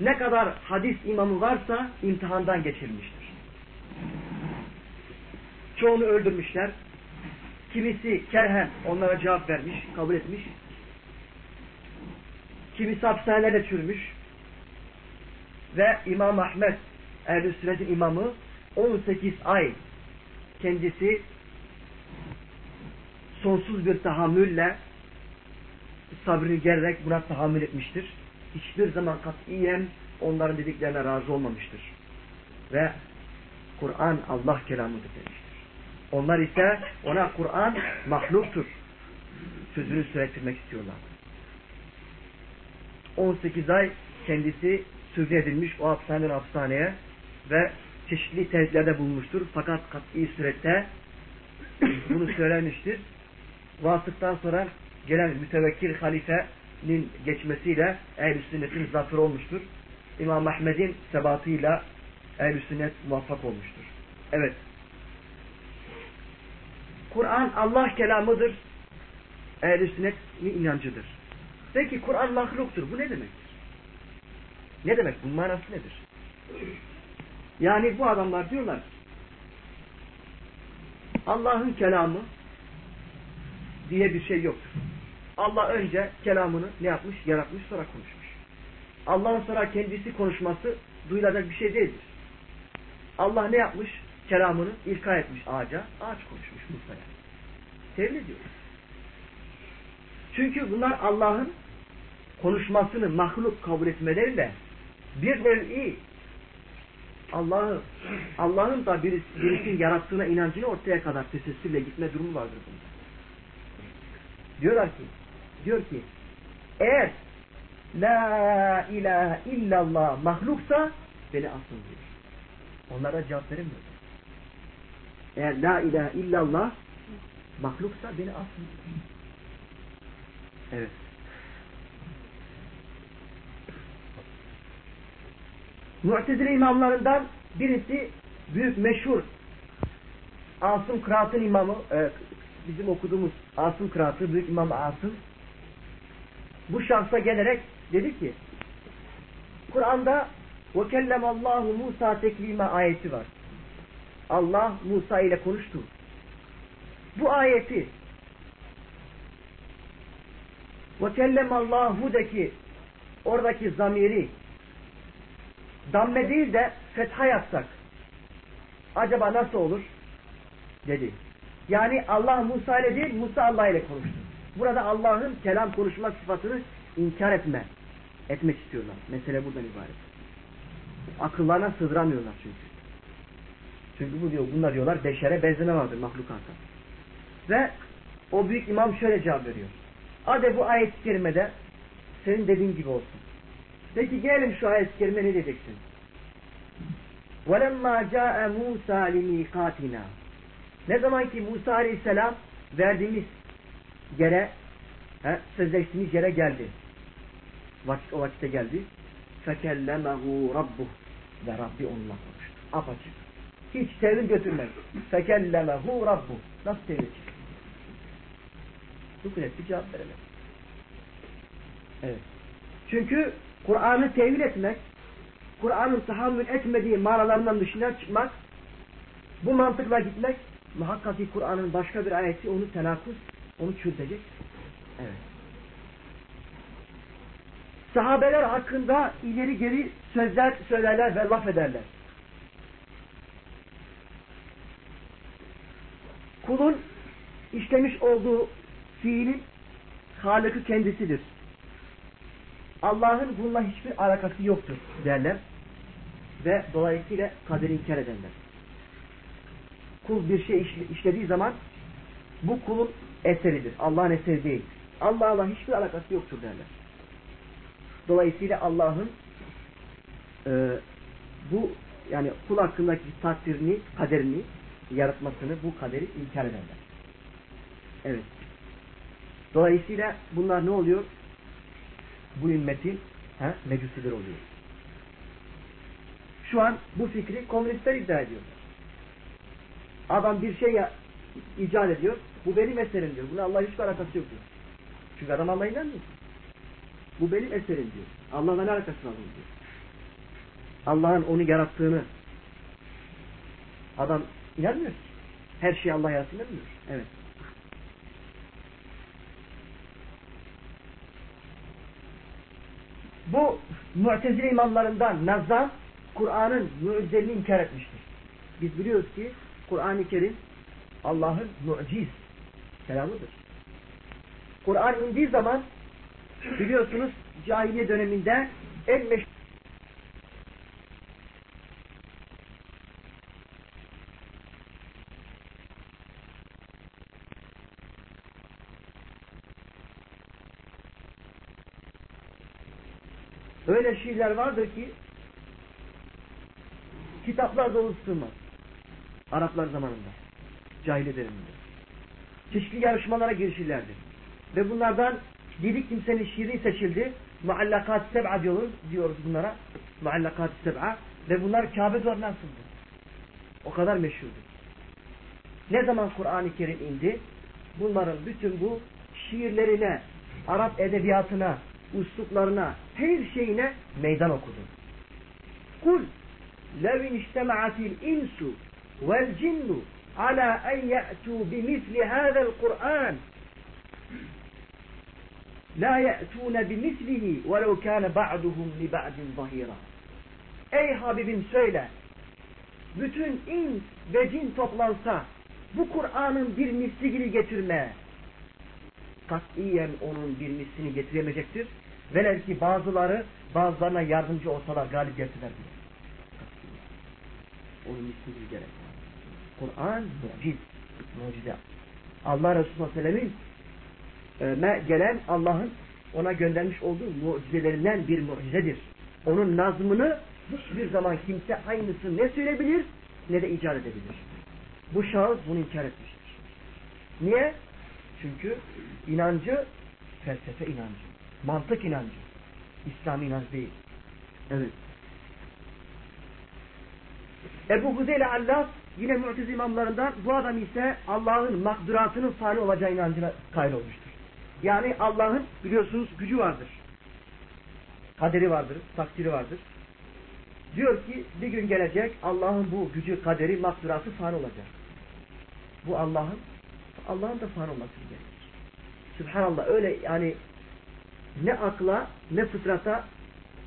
Ne kadar hadis imamı varsa imtihandan geçirilmiştir. Çoğunu öldürmüşler. Kimisi kerhen onlara cevap vermiş, kabul etmiş. Kimisi hapishanelerde çürümüş. Ve İmam Ahmet Ehl-i Sünnet'in imamı 18 ay kendisi sonsuz bir tahammülle sabrını gererek buna tahammül etmiştir. Hiçbir zaman katiyen onların dediklerine razı olmamıştır. Ve Kur'an Allah kelamıdır demiştir. Onlar ise ona Kur'an mahluktur. Sözünü söyletirmek istiyorlar. 18 ay kendisi sürgün edilmiş o hapishaneden hapishaneye ve çeşitli tehditlerde bulunmuştur. Fakat kat'i surette bunu söylemiştir. Vasıftan sonra gelen mütevekkil halifenin geçmesiyle ehl-i sünnetin zaferi olmuştur. İmam Ahmed'in sebatıyla ehl-i sünnet muvaffak olmuştur. Evet. Kur'an Allah kelamıdır. Ehl-i sünnetin inancıdır. Peki Kur'an mahluktur. Bu ne demektir? Ne demek? Bunun manası nedir? Yani bu adamlar diyorlar Allah'ın kelamı diye bir şey yoktur. Allah önce kelamını ne yapmış? Yaratmış sonra konuşmuş. Allah'ın sonra kendisi konuşması duyulacak bir şey değildir. Allah ne yapmış? Kelamını ilka etmiş ağaca. Ağaç konuşmuş Musa'ya. Tevil ediyor. Çünkü bunlar Allah'ın konuşmasını mahluk kabul etmeleriyle bir nevi Allah'ı Allah'ın da birisi, birisinin yarattığına inancını ortaya kadar tesessülle gitme durumu vardır bunda. Diyorlar ki diyor ki eğer La ilahe illallah mahluksa beni asın diyor. Onlara cevap veremiyor. Eğer la ilahe illallah mahluksa beni asın diyor. Evet. Mu'tezile imamlarından birisi büyük meşhur Asım Kıraat'ın imamı e, bizim okuduğumuz Asım Kıraat'ı büyük imam Asım bu şahsa gelerek dedi ki Kur'an'da وَكَلَّمَ Allahu Musa teklime ayeti var. Allah Musa ile konuştu. Bu ayeti ve kellemallahu oradaki zamiri damme değil de fetha yapsak acaba nasıl olur? dedi. Yani Allah Musa ile değil Musa Allah ile konuştu. Burada Allah'ın kelam konuşma sıfatını inkar etme etmek istiyorlar. Mesele buradan ibaret. Akıllarına sığdıramıyorlar çünkü. Çünkü bu diyor, bunlar diyorlar beşere benzememezdir mahlukata. Ve o büyük imam şöyle cevap veriyor. Hadi bu ayet-i kerimede senin dediğin gibi olsun. Peki gelelim şu ayet-i kerime ne diyeceksin? وَلَمَّا جَاءَ مُوسَى لِمِيقَاتِنَا Ne zaman ki Musa aleyhisselam verdiğimiz yere, he, sözleştiğimiz yere geldi. Vakit o vakitte geldi. فَكَلَّمَهُ رَبُّهُ Ve Rabbi onunla konuştu. Apaçık. Hiç tevil götürmez. فَكَلَّمَهُ رَبُّهُ Nasıl tevil Çıktı? Bu bir cevap veremez. Evet. Çünkü Kur'an'ı tevil etmek, Kur'an'ın tahammül etmediği manalarından dışına çıkmak, bu mantıkla gitmek, muhakkak ki Kur'an'ın başka bir ayeti onu telakkuz, onu çürütecek. Evet. Sahabeler hakkında ileri geri sözler söylerler ve laf ederler. Kulun işlemiş olduğu fiilin Halık'ı kendisidir. Allah'ın bununla hiçbir alakası yoktur derler. Ve dolayısıyla kaderi inkar ederler. Kul bir şey işlediği zaman bu kulun eseridir. Allah'ın eseri değil. Allah'la hiçbir alakası yoktur derler. Dolayısıyla Allah'ın e, bu yani kul hakkındaki takdirini, kaderini, yaratmasını, bu kaderi inkar ederler. Evet. Dolayısıyla bunlar ne oluyor? Bu ümmetin he, mecusileri oluyor. Şu an bu fikri komünistler iddia ediyorlar. Adam bir şey icat ediyor. Bu benim eserim diyor. Buna Allah hiçbir alakası yok diyor. Çünkü adam Allah'a inanmıyor. Bu benim eserim diyor. Allah'la ne alakası var diyor. Allah'ın onu yarattığını adam inanmıyor. Her şey Allah yarattı inanmıyor. Evet. Bu Mu'tezile imamlarından Nazam Kur'an'ın mucizelini inkar etmiştir. Biz biliyoruz ki Kur'an-ı Kerim Allah'ın muciz kelamıdır. Kur'an indiği zaman biliyorsunuz cahiliye döneminde en meşhur Öyle şiirler vardır ki kitaplar dolu sığmaz. Araplar zamanında. Cahiliye döneminde. Çeşitli yarışmalara girişirlerdi. Ve bunlardan yedi kimsenin şiiri seçildi. Muallakat seb'a diyoruz, diyoruz bunlara. Muallakat seb'a. Ve bunlar Kabe duvarına asıldı. O kadar meşhurdu. Ne zaman Kur'an-ı Kerim indi? Bunların bütün bu şiirlerine, Arap edebiyatına, usluklarına, her şeyine meydan okudun. Kul levin iştema'atil insu vel cinnu ala en ye'tu bimisli hâzel Kur'an la ye'tûne bimislihi velev kâne ba'duhum li ba'din zahira. Ey Habibim söyle, bütün in ve cin toplansa, bu Kur'an'ın bir misli gibi getirme. Katiyen onun bir mislini getiremeyecektir Velev ki bazıları bazılarına yardımcı olsalar galip getirler bile. Onun misli gibi gerek. Kur'an muciz, mucize. Allah Resulü Aleyhisselam'ın e, gelen Allah'ın ona göndermiş olduğu mucizelerinden bir mucizedir. Onun nazmını hiçbir zaman kimse aynısı ne söyleyebilir ne de icat edebilir. Bu şahıs bunu inkar etmiştir. Niye? Çünkü inancı felsefe inancı, mantık inancı, İslam inancı değil. Evet. Ebu Huzeyl Allah yine mu'tiz imamlarından bu adam ise Allah'ın makduratının fani olacağı inancına kayrolmuştur. Yani Allah'ın biliyorsunuz gücü vardır. Kaderi vardır, takdiri vardır. Diyor ki bir gün gelecek Allah'ın bu gücü, kaderi, makduratı fani olacak. Bu Allah'ın Allah'ın da fani olması gerekir. Subhanallah öyle yani ne akla ne fıtrata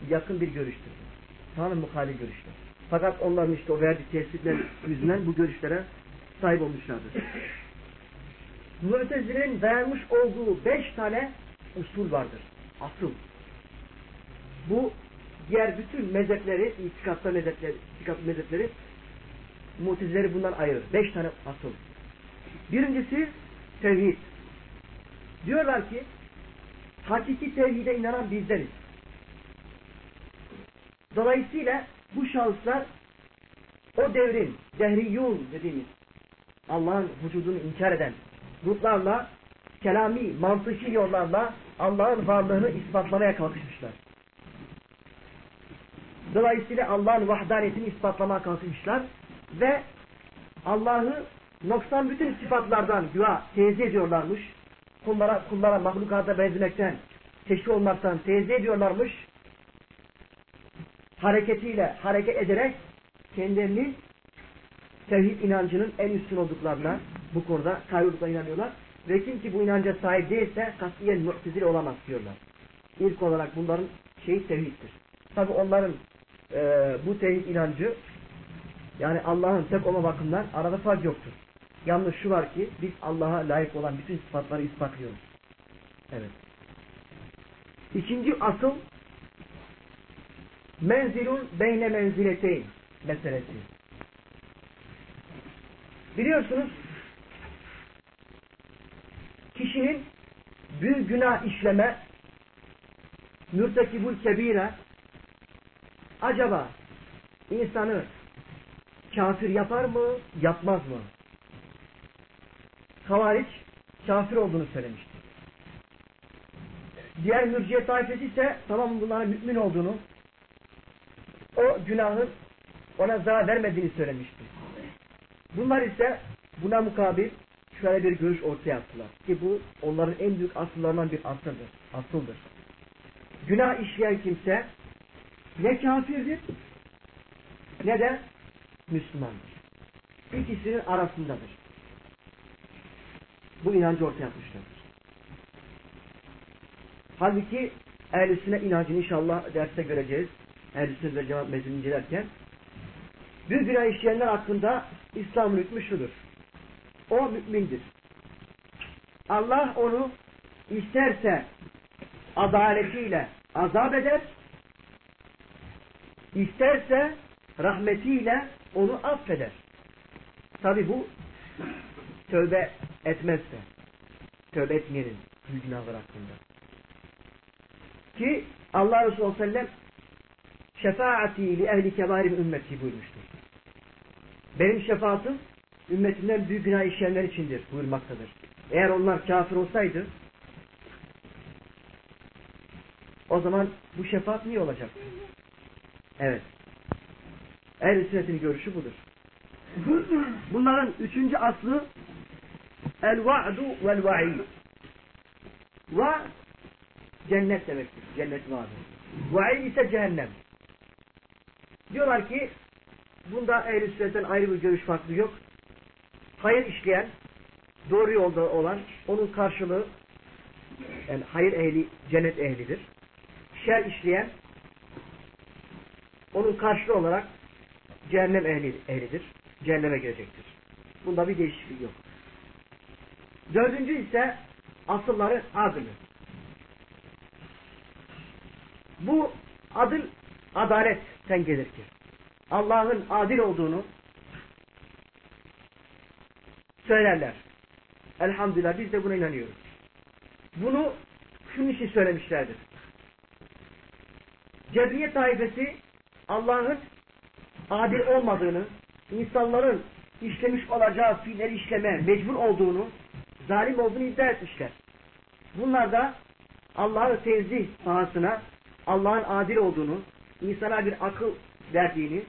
yakın bir görüştür. Tamamen muhalif görüşler. Fakat onların işte o verdiği tesirler yüzünden bu görüşlere sahip olmuşlardır. Mu'tezile'nin dayanmış olduğu beş tane usul vardır. Asıl. Bu diğer bütün mezhepleri, itikatta mezhepleri, itikat mezhepleri Mu'tezileri bundan ayırır. Beş tane asıl. Birincisi tevhid. Diyorlar ki hakiki tevhide inanan bizleriz. Dolayısıyla bu şahıslar o devrin dehriyun dediğimiz Allah'ın vücudunu inkar eden ruhlarla kelami, mantıki yollarla Allah'ın varlığını ispatlamaya kalkışmışlar. Dolayısıyla Allah'ın vahdaniyetini ispatlamaya kalkışmışlar ve Allah'ı noksan bütün sıfatlardan güya teyze ediyorlarmış. Kullara, kullara mahlukata benzemekten, teşri olmaktan teyze ediyorlarmış. Hareketiyle hareket ederek kendilerini tevhid inancının en üstün olduklarına bu konuda kaygılıkla inanıyorlar. Ve kim ki bu inanca sahip değilse katiyen mu'tezile olamaz diyorlar. İlk olarak bunların şeyi tevhiddir. Tabi onların e, bu tevhid inancı yani Allah'ın tek olma bakımından arada fark yoktur. Yalnız şu var ki biz Allah'a layık olan bütün sıfatları ispatlıyoruz. Evet. İkinci asıl menzilun beyne menzileteyn meselesi. Biliyorsunuz kişinin büyük günah işleme mürtekibul kebire acaba insanı kafir yapar mı, yapmaz mı? Havariç kafir olduğunu söylemişti. Diğer mürciye taifesi ise tamam bunların mümin olduğunu, o günahın ona zarar vermediğini söylemişti. Bunlar ise buna mukabil şöyle bir görüş ortaya attılar. Ki bu onların en büyük asıllarından bir asıldır. Asıldır. Günah işleyen kimse ne kafirdir ne de Müslümandır. İkisinin arasındadır. Bu inancı ortaya atmışlardır. Halbuki ehl-i sünnet inancını inşallah derste göreceğiz. Ehl-i sünnet cevap mezunu incelerken bir günah işleyenler hakkında İslam'ın hükmü şudur. O mümindir. Allah onu isterse adaletiyle azap eder. İsterse rahmetiyle onu affeder. Tabi bu tövbe etmezse. Tövbe etmeyenin günahlar hakkında. Ki Allah Resulü sallallahu aleyhi ve sellem şefaati li ehli kebarim ümmeti buyurmuştur. Benim şefaatim ümmetinden büyük günah işleyenler içindir buyurmaktadır. Eğer onlar kafir olsaydı o zaman bu şefaat niye olacaktı? Evet. Ehl-i görüşü budur. Bunların üçüncü aslı el-va'du vel-va'id. Va cennet demektir. Cennet vaadi. Va'id ise cehennem. Diyorlar ki bunda ehl-i sünnetten ayrı bir görüş farklı yok. Hayır işleyen, doğru yolda olan onun karşılığı yani hayır ehli cennet ehlidir. Şer işleyen onun karşılığı olarak cehennem ehli, ehlidir. Cehenneme girecektir. Bunda bir değişiklik yok. Dördüncü ise asılları adını. Bu adıl adaletten gelir ki. Allah'ın adil olduğunu söylerler. Elhamdülillah biz de buna inanıyoruz. Bunu şunun için söylemişlerdir. Cebriye taifesi Allah'ın adil olmadığını, insanların işlemiş olacağı fiilleri işleme mecbur olduğunu, zalim olduğunu iddia etmişler. Bunlar da Allah'ın tenzih pahasına Allah'ın adil olduğunu, insana bir akıl verdiğini,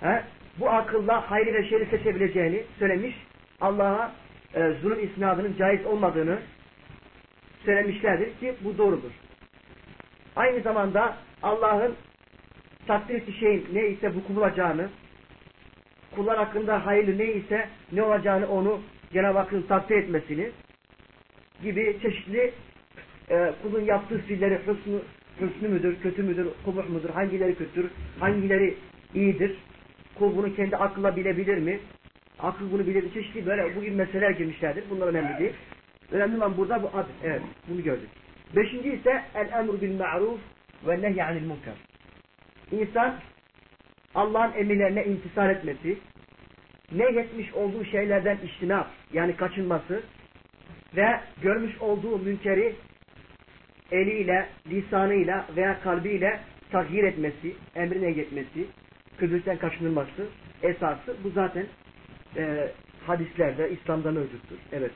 he, bu akılla hayır ve şeri seçebileceğini söylemiş, Allah'a e, zulüm isnadının caiz olmadığını söylemişlerdir ki bu doğrudur. Aynı zamanda Allah'ın takdir ettiği şeyin ne ise vuku bulacağını, kullar hakkında hayırlı ne ise ne olacağını onu Cenab-ı Hakk'ın takdir etmesini gibi çeşitli e, kulun yaptığı fiilleri hüsnü, hüsnü müdür, kötü müdür, kubuh mudur, hangileri kötüdür, hangileri iyidir, kul bunu kendi akılla bilebilir mi? Akıl bunu bilebilir. Çeşitli böyle bu gibi meseleler girmişlerdir. Bunlar önemli değil. Önemli olan burada bu ad. Evet, bunu gördük. Beşinci ise el emru bil ma'ruf ve nehy anil munkar. İnsan Allah'ın emirlerine imtisal etmesi, nehyetmiş olduğu şeylerden iştinap yani kaçınması ve görmüş olduğu münkeri eliyle, lisanıyla veya kalbiyle tahyir etmesi, emrine etmesi, kötülükten kaçınılması esası bu zaten e, hadislerde İslam'da mevcuttur. Evet.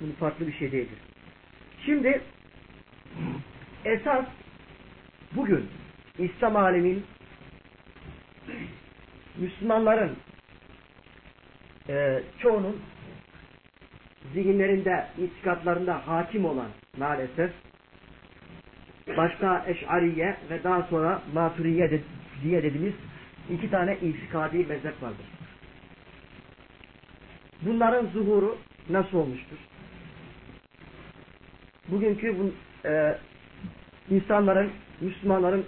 Bunun farklı bir şey değildir. Şimdi esas bugün İslam alemin Müslümanların e, çoğunun zihinlerinde, itikatlarında hakim olan maalesef başta Eş'ariye ve daha sonra Maturiye diye dediğimiz iki tane itikadi mezhep vardır. Bunların zuhuru nasıl olmuştur? Bugünkü bu, e, insanların, Müslümanların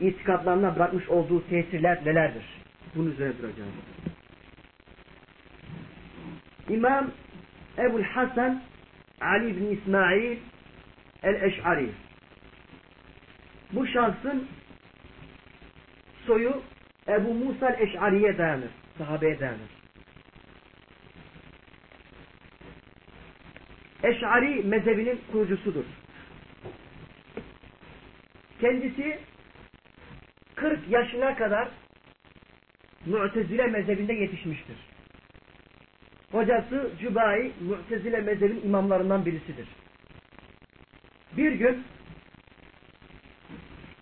itikadlarına bırakmış olduğu tesirler nelerdir? Bunun üzerine duracağız. İmam Ebul Hasan Ali bin İsmail el-Eş'ari bu şahsın soyu Ebu Musa el-Eş'ari'ye dayanır. Sahabeye dayanır. Eş'ari mezhebinin kurucusudur. Kendisi 40 yaşına kadar Mu'tezile mezhebinde yetişmiştir. Hocası Cübai Mu'tezile mezhebin imamlarından birisidir. Bir gün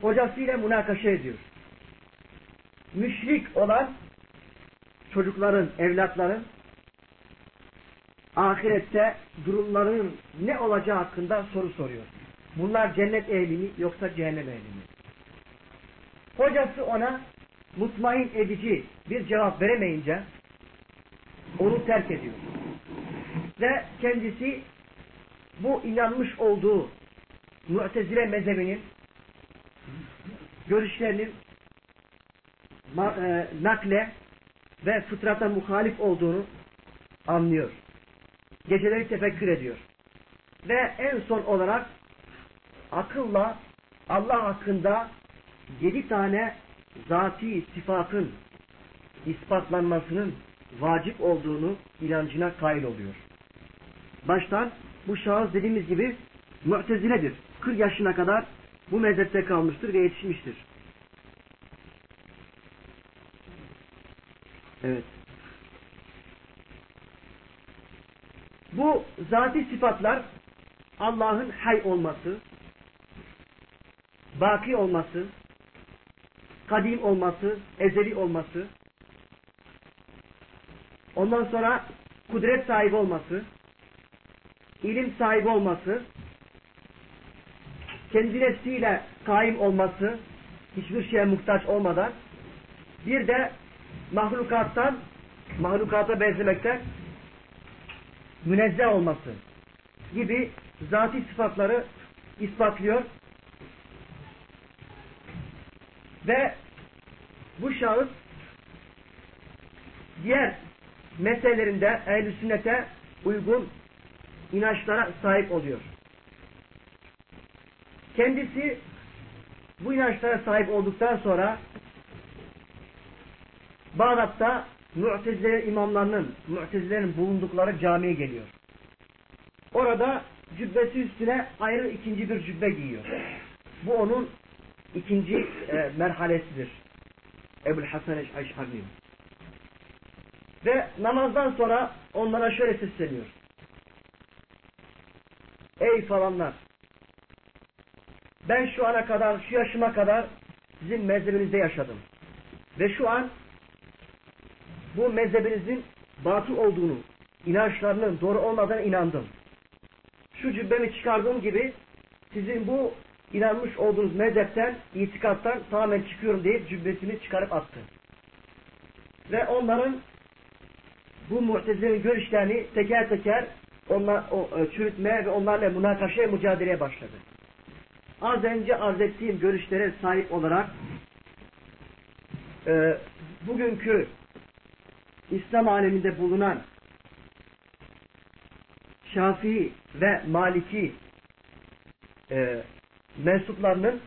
hocasıyla münakaşa ediyor. Müşrik olan çocukların, evlatların ahirette durumlarının ne olacağı hakkında soru soruyor. Bunlar cennet ehli mi yoksa cehennem ehli mi? Hocası ona mutmain edici bir cevap veremeyince onu terk ediyor. Ve kendisi bu inanmış olduğu Mu'tezile mezhebinin görüşlerinin e, nakle ve fıtrata muhalif olduğunu anlıyor. Geceleri tefekkür ediyor. Ve en son olarak akılla Allah hakkında yedi tane zati sıfatın ispatlanmasının vacip olduğunu inancına kail oluyor. Baştan bu şahıs dediğimiz gibi muteziledir. 40 yaşına kadar bu mezhepte kalmıştır ve yetişmiştir. Evet. Bu zati sıfatlar Allah'ın hay olması, baki olması, kadim olması, ezeli olması, ondan sonra kudret sahibi olması, ilim sahibi olması, kendi nefsiyle kaim olması, hiçbir şeye muhtaç olmadan, bir de mahlukattan, mahlukata benzemekten münezzeh olması gibi zati sıfatları ispatlıyor. Ve bu şahıs diğer meselelerinde ehl sünnete uygun inançlara sahip oluyor. Kendisi bu inançlara sahip olduktan sonra Bağdat'ta Mu'tezile imamlarının, Mu'tezilerin bulundukları camiye geliyor. Orada cübbesi üstüne ayrı ikinci bir cübbe giyiyor. Bu onun ikinci e, merhalesidir. Ebu'l Hasan Eş'ari'nin. Ve namazdan sonra onlara şöyle sesleniyor. Ey falanlar! Ben şu ana kadar, şu yaşıma kadar sizin mezhebinizde yaşadım. Ve şu an bu mezhebinizin batıl olduğunu, inançlarının doğru olmadığına inandım. Şu cübbemi çıkardığım gibi sizin bu inanmış olduğunuz mezhepten, itikattan tamamen çıkıyorum deyip cübbesini çıkarıp attı. Ve onların bu muhtezilerin görüşlerini teker teker onlar, o, e, çürütmeye ve onlarla münakaşaya, mücadeleye başladı. Az önce arz ettiğim görüşlere sahip olarak e, bugünkü İslam aleminde bulunan Şafii ve Maliki e, mensuplarının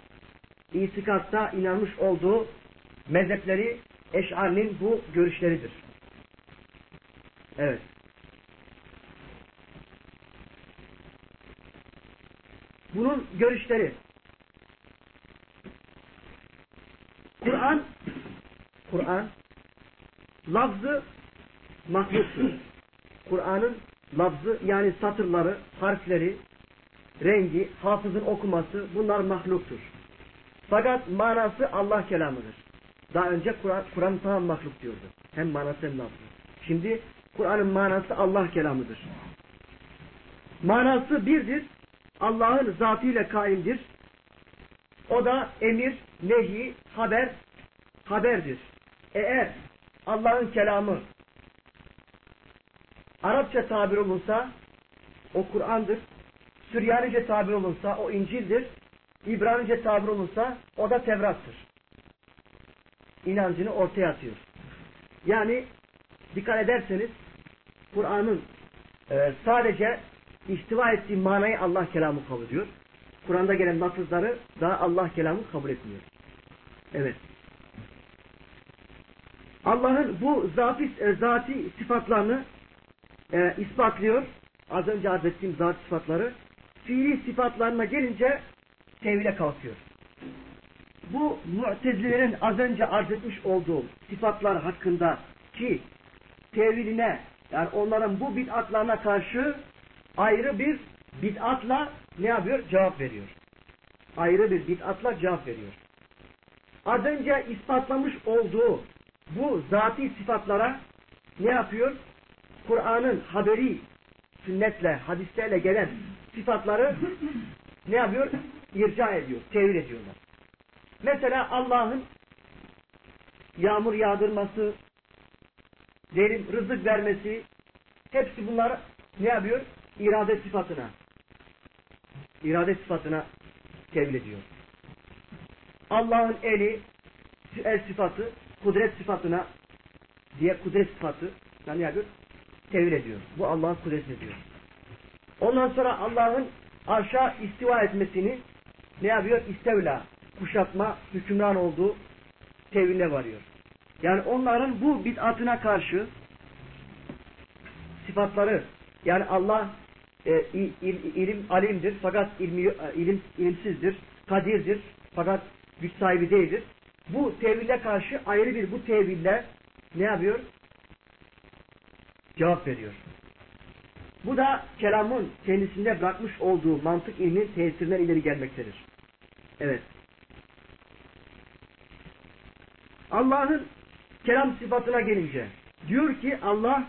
itikatta inanmış olduğu mezhepleri Eş'ar'ın bu görüşleridir. Evet. Bunun görüşleri Kur'an Kur'an lafzı mahluktur. Kur'an'ın lafzı yani satırları, harfleri, rengi, hafızın okuması bunlar mahluktur. Fakat manası Allah kelamıdır. Daha önce Kur'an Kur tamam mahluk diyordu. Hem manası hem lafzı. Şimdi Kur'an'ın manası Allah kelamıdır. Manası birdir. Allah'ın zatıyla kaimdir. O da emir, nehi, haber, haberdir. Eğer Allah'ın kelamı Arapça tabir olursa o Kur'an'dır. Süryanice tabir olursa o İncil'dir. İbranice tabir olursa o da Tevrat'tır. İnancını ortaya atıyor. Yani dikkat ederseniz Kur'an'ın e, sadece ihtiva ettiği manayı Allah kelamı kabul ediyor. Kur'an'da gelen lafızları daha Allah kelamı kabul etmiyor. Evet. Allah'ın bu zati, e, zati sıfatlarını e, ispatlıyor. Az önce arz ettiğim zat sıfatları. Fiili sıfatlarına gelince tevhile kalkıyor. Bu mutezilerin az önce arz etmiş olduğu sıfatlar hakkında ki teviline yani onların bu bid'atlarına karşı ayrı bir bid'atla ne yapıyor? Cevap veriyor. Ayrı bir bid'atla cevap veriyor. Az önce ispatlamış olduğu bu zati sıfatlara ne yapıyor? Kur'an'ın haberi sünnetle, hadislerle gelen sıfatları ne yapıyor? İrca ediyor, tevil ediyorlar. Mesela Allah'ın yağmur yağdırması, derin rızık vermesi, hepsi bunlar ne yapıyor? İrade sıfatına, irade sıfatına tevil ediyor. Allah'ın eli, el sıfatı, kudret sıfatına, diye kudret sıfatı, yani ne yapıyor? tevil ediyor. Bu Allah'ın kudreti diyor. Ondan sonra Allah'ın arşa istiva etmesini ne yapıyor? İstevla, kuşatma, hükümran olduğu teviline varıyor. Yani onların bu bid'atına karşı sıfatları yani Allah e, il, il, ilim alimdir fakat ilmi, e, ilim ilimsizdir, kadirdir fakat güç sahibi değildir. Bu teville karşı ayrı bir bu teville ne yapıyor? Cevap veriyor. Bu da kelamın kendisinde bırakmış olduğu mantık ilmin tesirinden ileri gelmektedir. Evet. Allah'ın kelam sıfatına gelince diyor ki Allah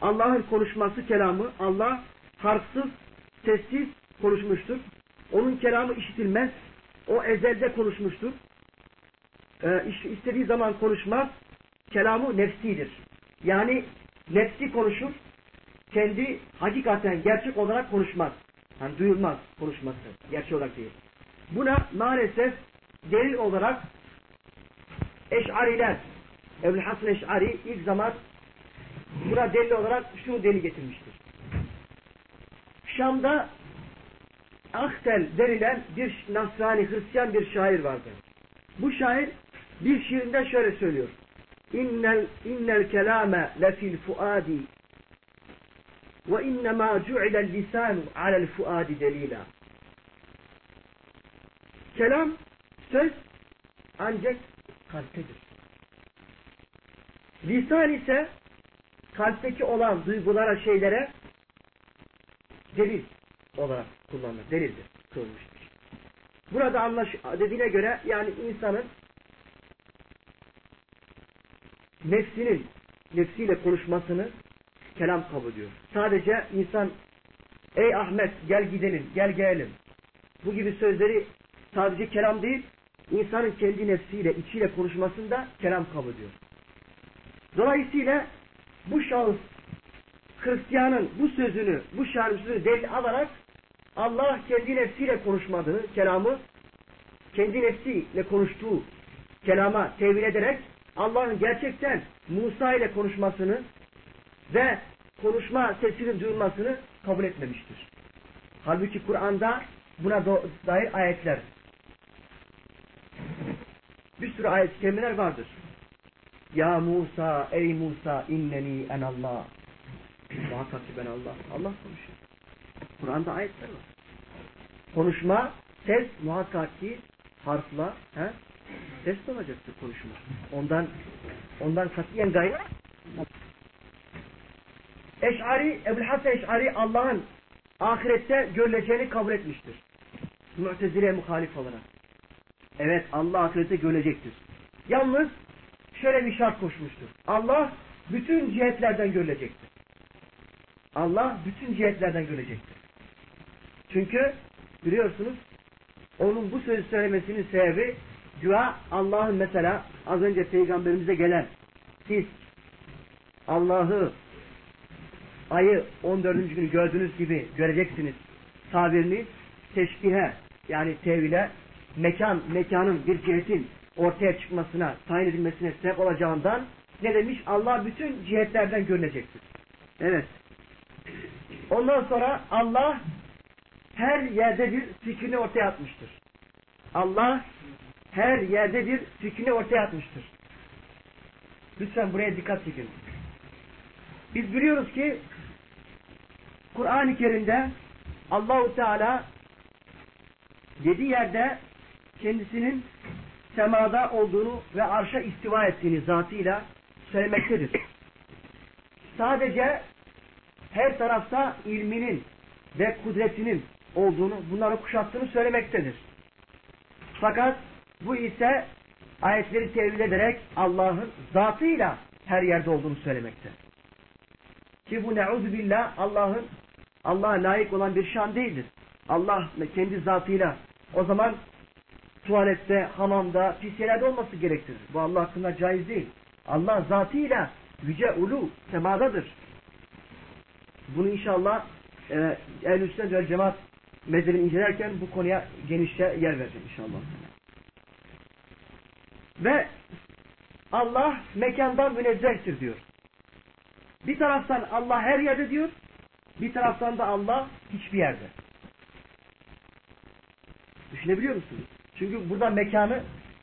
Allah'ın konuşması kelamı Allah harfsız, sessiz konuşmuştur. Onun kelamı işitilmez. O ezelde konuşmuştur. Ee, istediği zaman konuşmaz. Kelamı nefsidir. Yani nefsi konuşur. Kendi hakikaten gerçek olarak konuşmaz. Yani duyulmaz konuşması. Gerçek olarak değil. Buna maalesef delil olarak Eş'ariler Ebu Hasan Eş'ari ilk zaman buna delil olarak şunu deli getirmiştir. Şam'da Aktel denilen bir Nasrani Hristiyan bir şair vardı. Bu şair bir şiirinde şöyle söylüyor. İnnel, innel kelame lefil fuadi ve innema cu'ilel lisanu alel fuadi delila. Kelam, söz ancak kalptedir. Lisan ise kalpteki olan duygulara, şeylere delil olarak kullanılır. Delildir. Kılmıştır. Burada anlaş dediğine göre yani insanın nefsinin nefsiyle konuşmasını kelam kabul ediyor. Sadece insan ey Ahmet gel gidelim, gel gelelim. Bu gibi sözleri sadece kelam değil, insanın kendi nefsiyle, içiyle konuşmasında kelam kabul ediyor. Dolayısıyla bu şahıs Hristiyanın bu sözünü, bu sözünü delil alarak Allah kendi nefsiyle konuşmadığı kelamı kendi nefsiyle konuştuğu kelama tevil ederek Allah'ın gerçekten Musa ile konuşmasını ve konuşma sesinin duyulmasını kabul etmemiştir. Halbuki Kur'an'da buna dair ayetler bir sürü ayet-i kerimeler vardır. Ya Musa, ey Musa inneni en Allah. Muhakkak ki ben Allah. Allah konuşuyor. Kur'an'da ayetler var. Konuşma, ses muhakkak ki harfla, he? ses olacaktır konuşma. Ondan ondan katiyen gayrı Eş'ari, Ebu'l Hasan Eş'ari Allah'ın ahirette görüleceğini kabul etmiştir. Mu'tezile muhalif olarak. Evet Allah ahirette görecektir. Yalnız şöyle bir şart koşmuştur. Allah bütün cihetlerden görülecektir. Allah bütün cihetlerden görecektir. Çünkü biliyorsunuz onun bu sözü söylemesinin sebebi güya Allah'ın mesela az önce peygamberimize gelen siz Allah'ı ayı 14. günü gördüğünüz gibi göreceksiniz tabirini teşbihe yani tevhile mekan, mekanın bir cihetin ortaya çıkmasına, tayin edilmesine sebep olacağından ne demiş? Allah bütün cihetlerden görünecektir. Evet. Ondan sonra Allah her yerde bir fikrini ortaya atmıştır. Allah her yerde bir fikrini ortaya atmıştır. Lütfen buraya dikkat çekin. Biz biliyoruz ki Kur'an-ı Kerim'de Allahu Teala yedi yerde kendisinin semada olduğunu ve arşa istiva ettiğini zatıyla söylemektedir. Sadece her tarafta ilminin ve kudretinin olduğunu, bunları kuşattığını söylemektedir. Fakat bu ise ayetleri tevil ederek Allah'ın zatıyla her yerde olduğunu söylemekte. Ki bu billah Allah'ın Allah'a layık olan bir şan değildir. Allah kendi zatıyla o zaman tuvalette, hamamda, pis yerlerde olması gerektir. Bu Allah hakkında caiz değil. Allah zatıyla yüce ulu semadadır. Bunu inşallah e, ehl-i sünnet ve cemaat mezhebini incelerken bu konuya genişçe yer vereceğim inşallah. Ve Allah mekandan münezzehtir diyor. Bir taraftan Allah her yerde diyor, bir taraftan da Allah hiçbir yerde. Düşünebiliyor musunuz? Çünkü burada mekanı,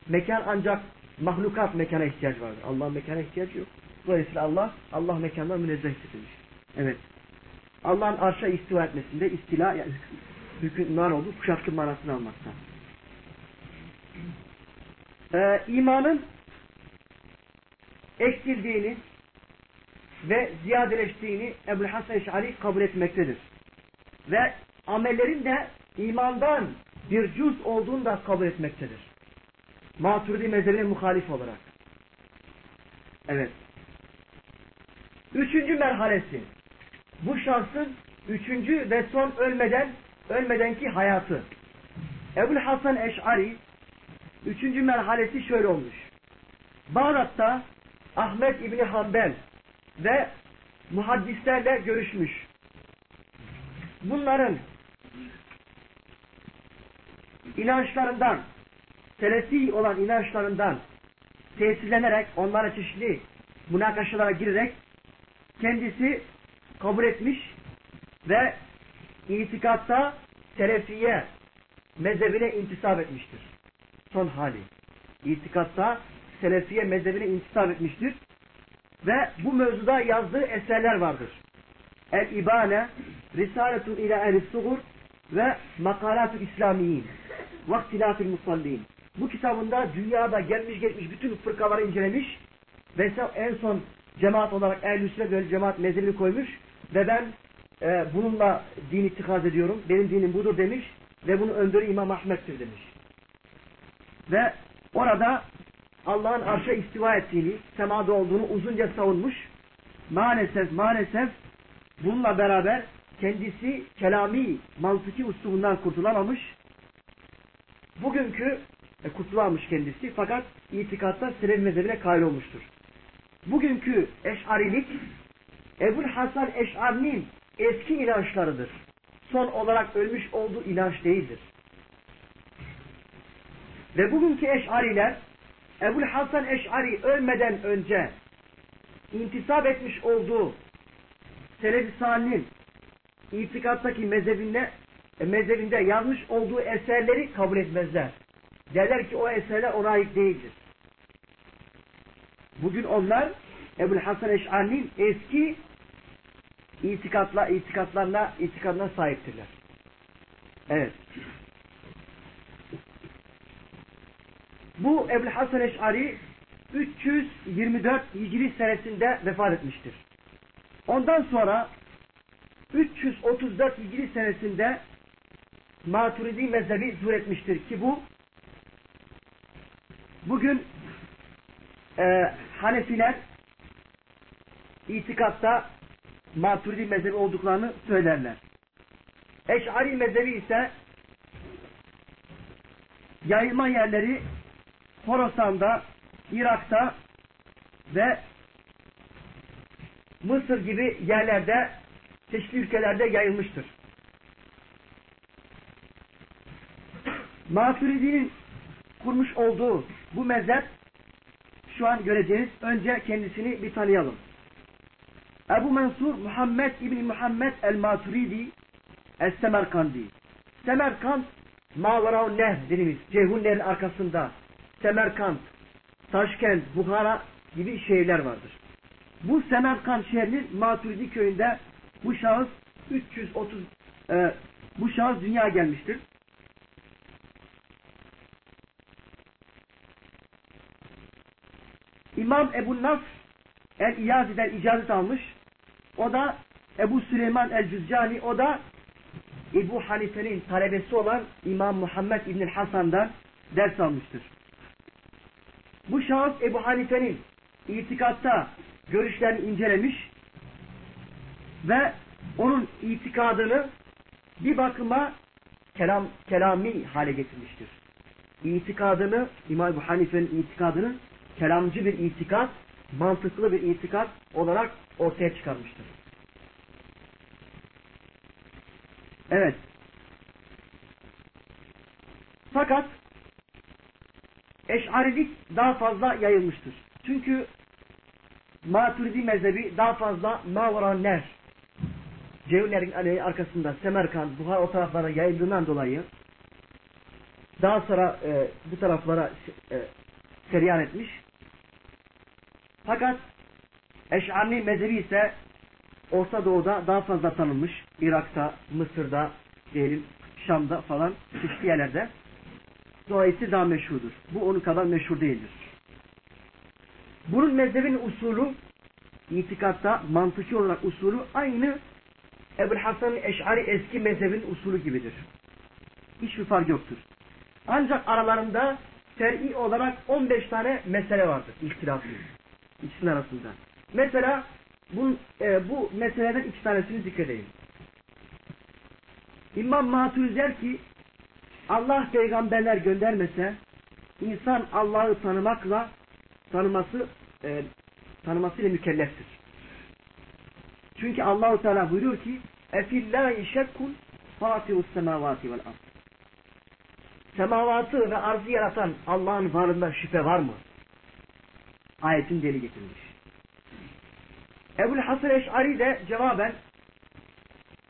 mekan ancak mahlukat mekana ihtiyaç vardır. Allah'ın mekana ihtiyacı yok. Dolayısıyla Allah, Allah mekandan münezzeh demiş. Evet. Allah'ın arşa istiva etmesinde istila, yani hükümler olduğu kuşatkı manasını almakta. Ee, imanın eksildiğini ve ziyadeleştiğini Ebu Hasan Eş'ari kabul etmektedir. Ve amellerin de imandan bir cüz olduğunu da kabul etmektedir. Maturidi mezhebine muhalif olarak. Evet. Üçüncü merhalesi. Bu şahsın üçüncü ve son ölmeden ölmedenki hayatı. Ebu Hasan Eş'ari üçüncü merhalesi şöyle olmuş. Bağdat'ta Ahmet İbni Hanbel ve muhaddislerle görüşmüş. Bunların inançlarından, selefi olan inançlarından tesirlenerek, onlara çeşitli münakaşalara girerek kendisi kabul etmiş ve itikatta selefiye mezhebine intisap etmiştir. Son hali. İtikatta selefiye mezhebine intisap etmiştir. Ve bu mevzuda yazdığı eserler vardır. El-İbane, Risaletun ila ehl sugur ve Makalatul İslamiyin ve İhtilafil Musallin. Bu kitabında dünyada gelmiş geçmiş bütün fırkaları incelemiş ve en son cemaat olarak ehl-i sünnet ve cemaat mezhebini koymuş ve ben e, bununla din ittikaz ediyorum. Benim dinim budur demiş ve bunun öndörü İmam Ahmet'tir demiş. Ve orada Allah'ın arşa istiva ettiğini, semada olduğunu uzunca savunmuş. Maalesef, maalesef bununla beraber kendisi kelami, mantıki uslubundan kurtulamamış. Bugünkü e, kurtulamamış kendisi fakat itikatta Selefi mezhebine kail olmuştur. Bugünkü eşarilik Ebul Hasan Eş'ar'nin eski inançlarıdır. Son olarak ölmüş olduğu inanç değildir. Ve bugünkü eşariler Ebul Hasan Eş'ari ölmeden önce intisap etmiş olduğu Selefi Sani'nin itikattaki mezhebinde, mezhebinde yazmış olduğu eserleri kabul etmezler. Derler ki o eserler ona ait değildir. Bugün onlar Ebul Hasan Eş'ari'nin eski itikatla, itikatlarına, itikadına sahiptirler. Evet. Bu Ebu Hasan Eş'ari 324 Hicri senesinde vefat etmiştir. Ondan sonra 334 Hicri senesinde Maturidi mezhebi zuhur etmiştir ki bu bugün e, Hanefiler itikatta Maturidi mezhebi olduklarını söylerler. Eş'ari mezhebi ise yayılma yerleri Horasan'da, Irak'ta ve Mısır gibi yerlerde, çeşitli ülkelerde yayılmıştır. Maturidi'nin kurmuş olduğu bu mezhep şu an göreceğiz. Önce kendisini bir tanıyalım. Ebu Mansur Muhammed İbni Muhammed el-Maturidi el-Semerkandi. Semerkand Mavarav Nehr dediğimiz Ceyhunlerin arkasında Semerkant, Taşkent, Buhara gibi şehirler vardır. Bu Semerkant şehrinin Maturidi köyünde bu şahıs 330 e, bu şahıs dünya gelmiştir. İmam Ebu Nasr el-İyazi'den icazet almış. O da Ebu Süleyman el-Cüzzani o da Ebu Hanife'nin talebesi olan İmam Muhammed İbn Hasan'dan ders almıştır. Bu şahıs Ebu Hanife'nin itikatta görüşlerini incelemiş ve onun itikadını bir bakıma kelam, kelami hale getirmiştir. İtikadını, İmam Ebu Hanife'nin itikadını kelamcı bir itikat, mantıklı bir itikat olarak ortaya çıkarmıştır. Evet. Fakat Eş'arilik daha fazla yayılmıştır. Çünkü Maturidi mezhebi daha fazla Mavran Ner Cevherlerin arkasında Semerkant, Buhar o taraflara yayıldığından dolayı daha sonra e, bu taraflara e, seriyan etmiş. Fakat Eş'ari mezhebi ise Orta Doğu'da daha fazla tanınmış. Irak'ta, Mısır'da, diyelim Şam'da falan çeşitli yerlerde. Dolayısıyla daha meşhurdur. Bu onun kadar meşhur değildir. Bunun mezhebin usulü itikatta mantıki olarak usulü aynı Ebu'l Hasan Eş'ari eski mezhebin usulü gibidir. Hiçbir fark yoktur. Ancak aralarında ter'i olarak 15 tane mesele vardır ihtilafı. İkisinin arasında. Mesela bu, e, bu meseleden iki tanesini zikredeyim. İmam Maturidi der ki Allah peygamberler göndermese insan Allah'ı tanımakla tanıması e, tanımasıyla mükelleftir. Çünkü Allahu Teala buyuruyor ki Efillahi şekkun fatius semavati vel ard. Semavatı ve arzı yaratan Allah'ın varlığında şüphe var mı? Ayetin deli getirmiş. Ebu'l Hasan Eş'ari de cevaben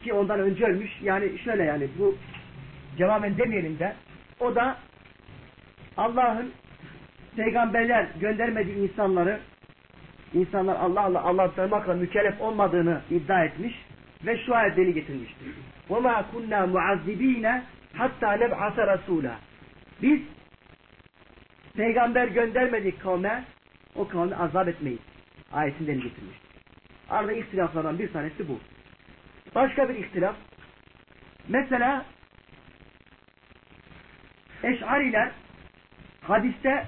ki ondan önce ölmüş yani şöyle yani bu cevaben demeyelim de o da Allah'ın peygamberler göndermediği insanları insanlar Allah Allah Allah tanımakla mükellef olmadığını iddia etmiş ve şu ayet deli getirmiştir. وَمَا كُنَّا مُعَذِّب۪ينَ hatta neb'ase rasûlâ. Biz peygamber göndermedik kavme o kavmi azap etmeyiz. Ayetini deli getirmiştir. Arada ihtilaflardan bir tanesi bu. Başka bir ihtilaf. Mesela Eş'ariler hadiste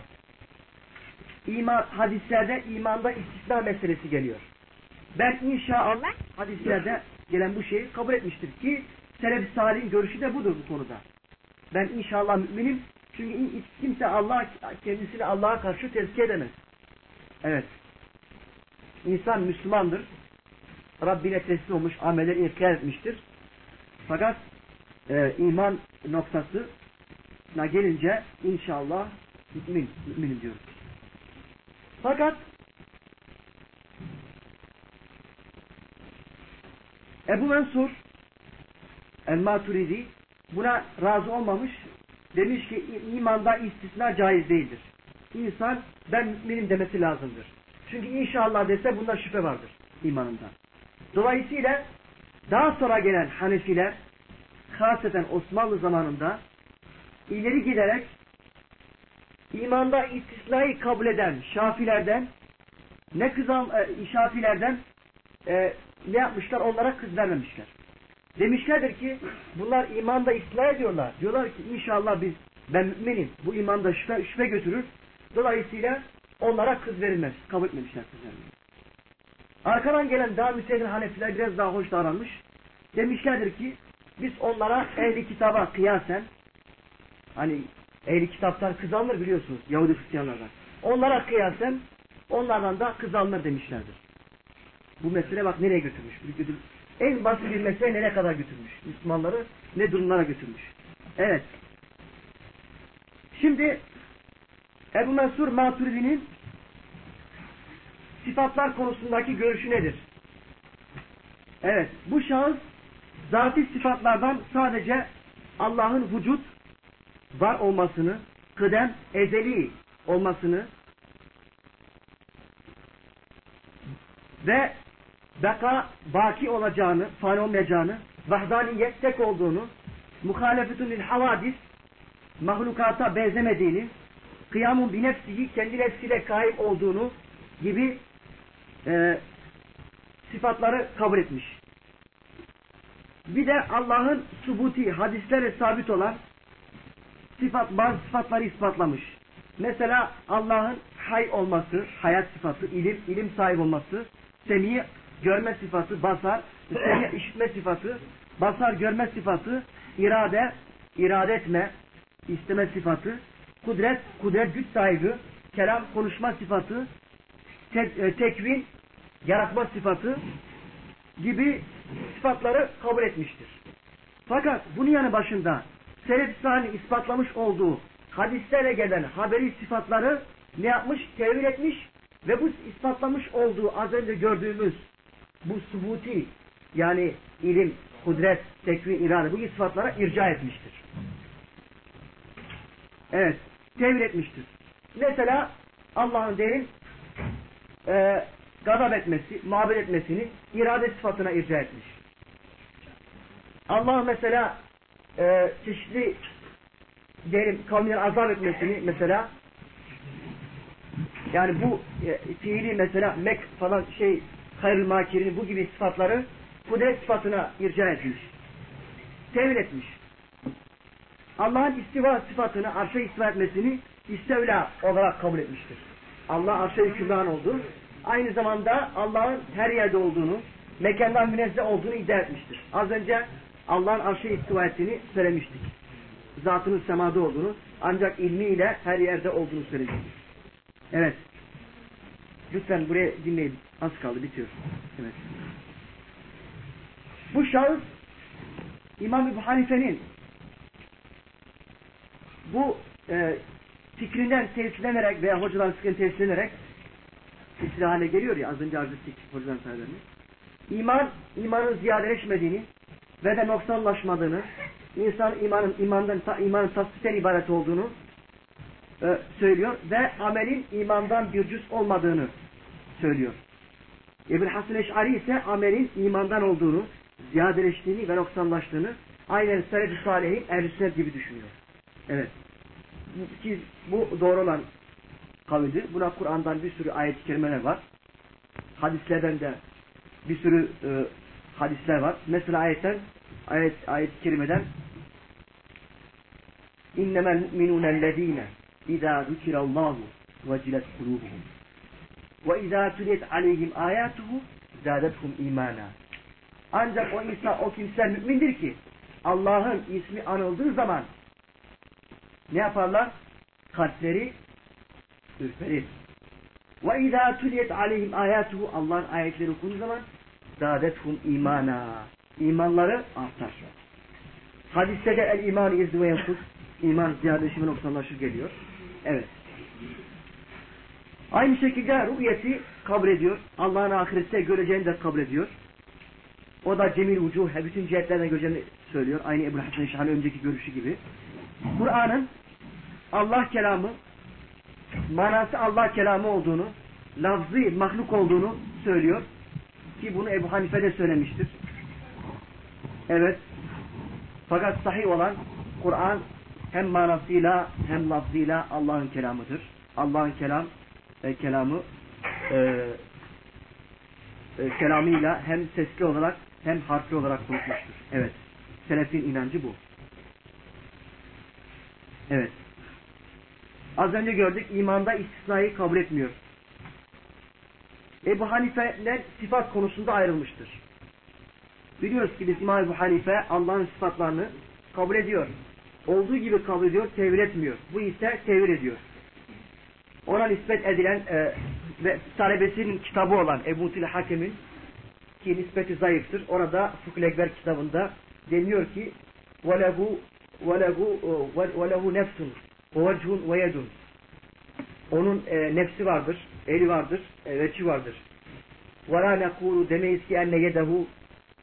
iman, hadislerde imanda istisna meselesi geliyor. Ben inşallah hadislerde gelen bu şeyi kabul etmiştir ki Selef-i Salih'in görüşü de budur bu konuda. Ben inşallah müminim çünkü kimse Allah kendisini Allah'a karşı tezkiye edemez. Evet. İnsan Müslümandır. Rabbine teslim olmuş, amelleri inkar etmiştir. Fakat e, iman noktasına gelince inşallah mümin, müminim diyoruz. Fakat Ebu Mansur El-Maturidi buna razı olmamış. Demiş ki imanda istisna caiz değildir. İnsan ben müminim demesi lazımdır. Çünkü inşallah dese bunda şüphe vardır imanında. Dolayısıyla daha sonra gelen Hanefiler haseten Osmanlı zamanında ileri giderek imanda istisnayı kabul eden Şafilerden ne kızan e, Şafilerden e, ne yapmışlar? Onlara kız vermemişler. Demişlerdir ki bunlar imanda istisna ediyorlar. Diyorlar ki inşallah biz ben müminim. Bu imanda şüphe, şüphe götürür. Dolayısıyla onlara kız verilmez. Kabul etmemişler kız vermeyi. Arkadan gelen daha mütedin Hanefiler biraz daha hoş davranmış. Demişlerdir ki biz onlara ehli kitaba kıyasen hani ehli kitaptan kız alınır biliyorsunuz Yahudi Hristiyanlardan. Onlara kıyasen onlardan da kız alınır demişlerdir. Bu mesele bak nereye götürmüş. En basit bir mesele nereye kadar götürmüş. Müslümanları ne durumlara götürmüş. Evet. Şimdi Ebu Mansur Maturidi'nin sıfatlar konusundaki görüşü nedir? Evet, bu şahıs zati sıfatlardan sadece Allah'ın vücut var olmasını, kıdem, ezeli olmasını ve beka, baki olacağını, fani olmayacağını, vahdaniyet tek olduğunu, muhalefetun lil havadis, mahlukata benzemediğini, kıyamun bir nefsihi kendi nefsiyle kaim olduğunu gibi e, sıfatları kabul etmiş. Bir de Allah'ın subuti, hadislere sabit olan sıfat, bazı sıfatları ispatlamış. Mesela Allah'ın hay olması, hayat sıfatı, ilim, ilim sahibi olması, semi, görme sıfatı, basar, semi, işitme sıfatı, basar, görme sıfatı, irade, irade etme, isteme sıfatı, kudret, kudret güç sahibi, kelam, konuşma sıfatı, e, tekvin, yaratma sıfatı gibi sıfatları kabul etmiştir. Fakat bunun yanı başında Selef Salih ispatlamış olduğu hadislerle gelen haberi sıfatları ne yapmış? Tevil etmiş ve bu ispatlamış olduğu az önce gördüğümüz bu subuti yani ilim, kudret, tekvin, irade bu sıfatlara irca etmiştir. Evet. Tevil etmiştir. Mesela Allah'ın derin e, gazap etmesi, muhabbet etmesini irade sıfatına irca etmiş. Allah mesela e, çeşitli derin kavimler azap etmesini mesela yani bu e, fiili mesela mek falan şey hayrül makirini bu gibi sıfatları kudret sıfatına irca etmiş. Tevil etmiş. Allah'ın istiva sıfatını arşa istiva etmesini istevla olarak kabul etmiştir. Allah arşa hükümran oldu. Aynı zamanda Allah'ın her yerde olduğunu, mekandan münezzeh olduğunu iddia etmiştir. Az önce Allah'ın arşa istiva ettiğini söylemiştik. Zatının semada olduğunu, ancak ilmiyle her yerde olduğunu söyledik. Evet. Lütfen buraya dinleyin. Az kaldı, bitiyor. Evet. Bu şahıs İmam Ebu Hanife'nin bu e, fikrinden tesirlenerek veya hocaların fikrinden tesirlenerek tesir hale geliyor ya az önce arz ettik hocaların sayılarını. İman, imanın ziyadeleşmediğini ve de noksanlaşmadığını, insan imanın imandan imanın tasdikten ibaret olduğunu e, söylüyor ve amelin imandan bir cüz olmadığını söylüyor. İbn Hasan Eş'ari ise amelin imandan olduğunu, ziyadeleştiğini ve noksanlaştığını aynen Selef-i Salih'in ehl gibi düşünüyor. Evet. Ki bu doğru olan kavidir. Buna Kur'an'dan bir sürü ayet-i kerimeler var. Hadislerden de bir sürü e, hadisler var. Mesela ayetten ayet ayet-i kerimeden innemel mu'minûnellezîne izâ zükirallâhu vecilet kulûbuhum ve izâ tuliyet aleyhim âyâtuhu zâdethum imâna ancak o insan, o kimseler mümindir ki Allah'ın ismi anıldığı zaman ne yaparlar? Kalpleri ürperir. Ve izâ tuliyet aleyhim âyâtuhu Allah'ın ayetleri okunduğu zaman zâdethum imana. İmanları artar. Hadiste de el iman izdi ve yansız. İman ziyadeleşimi noksanlaşır geliyor. Evet. Aynı şekilde rü'yeti kabul ediyor. Allah'ın ahirette göreceğini de kabul ediyor. O da cemil ucuh, bütün cihetlerden göreceğini söylüyor. Aynı Ebu Hasan Şah'ın önceki görüşü gibi. Kur'an'ın Allah kelamı, manası Allah kelamı olduğunu, lafzı mahluk olduğunu söylüyor. Ki bunu Ebu Hanife de söylemiştir. Evet. Fakat sahih olan Kur'an hem manasıyla hem lafzıyla Allah'ın kelamıdır. Allah'ın kelam ve kelamı e, e, kelamıyla hem sesli olarak hem harfli olarak konuşmuştur. Evet. Selefin inancı bu. Evet. Az önce gördük imanda istisnayı kabul etmiyor. Ebu Hanife'ler sıfat konusunda ayrılmıştır. Biliyoruz ki biz İmam Ebu Hanife Allah'ın sıfatlarını kabul ediyor. Olduğu gibi kabul ediyor, tevil etmiyor. Bu ise tevil ediyor. Ona nispet edilen e, ve talebesinin kitabı olan Ebu Til Hakem'in ki nispeti zayıftır. Orada Fukul Ekber kitabında deniyor ki وَلَهُ وَلَهُ وَلَهُ نَفْسٌ وَوَجْهٌ وَيَدٌ Onun e, nefsi vardır, eli vardır, e, veçi vardır. وَلَا نَقُولُ demeyiz ki enne yedehu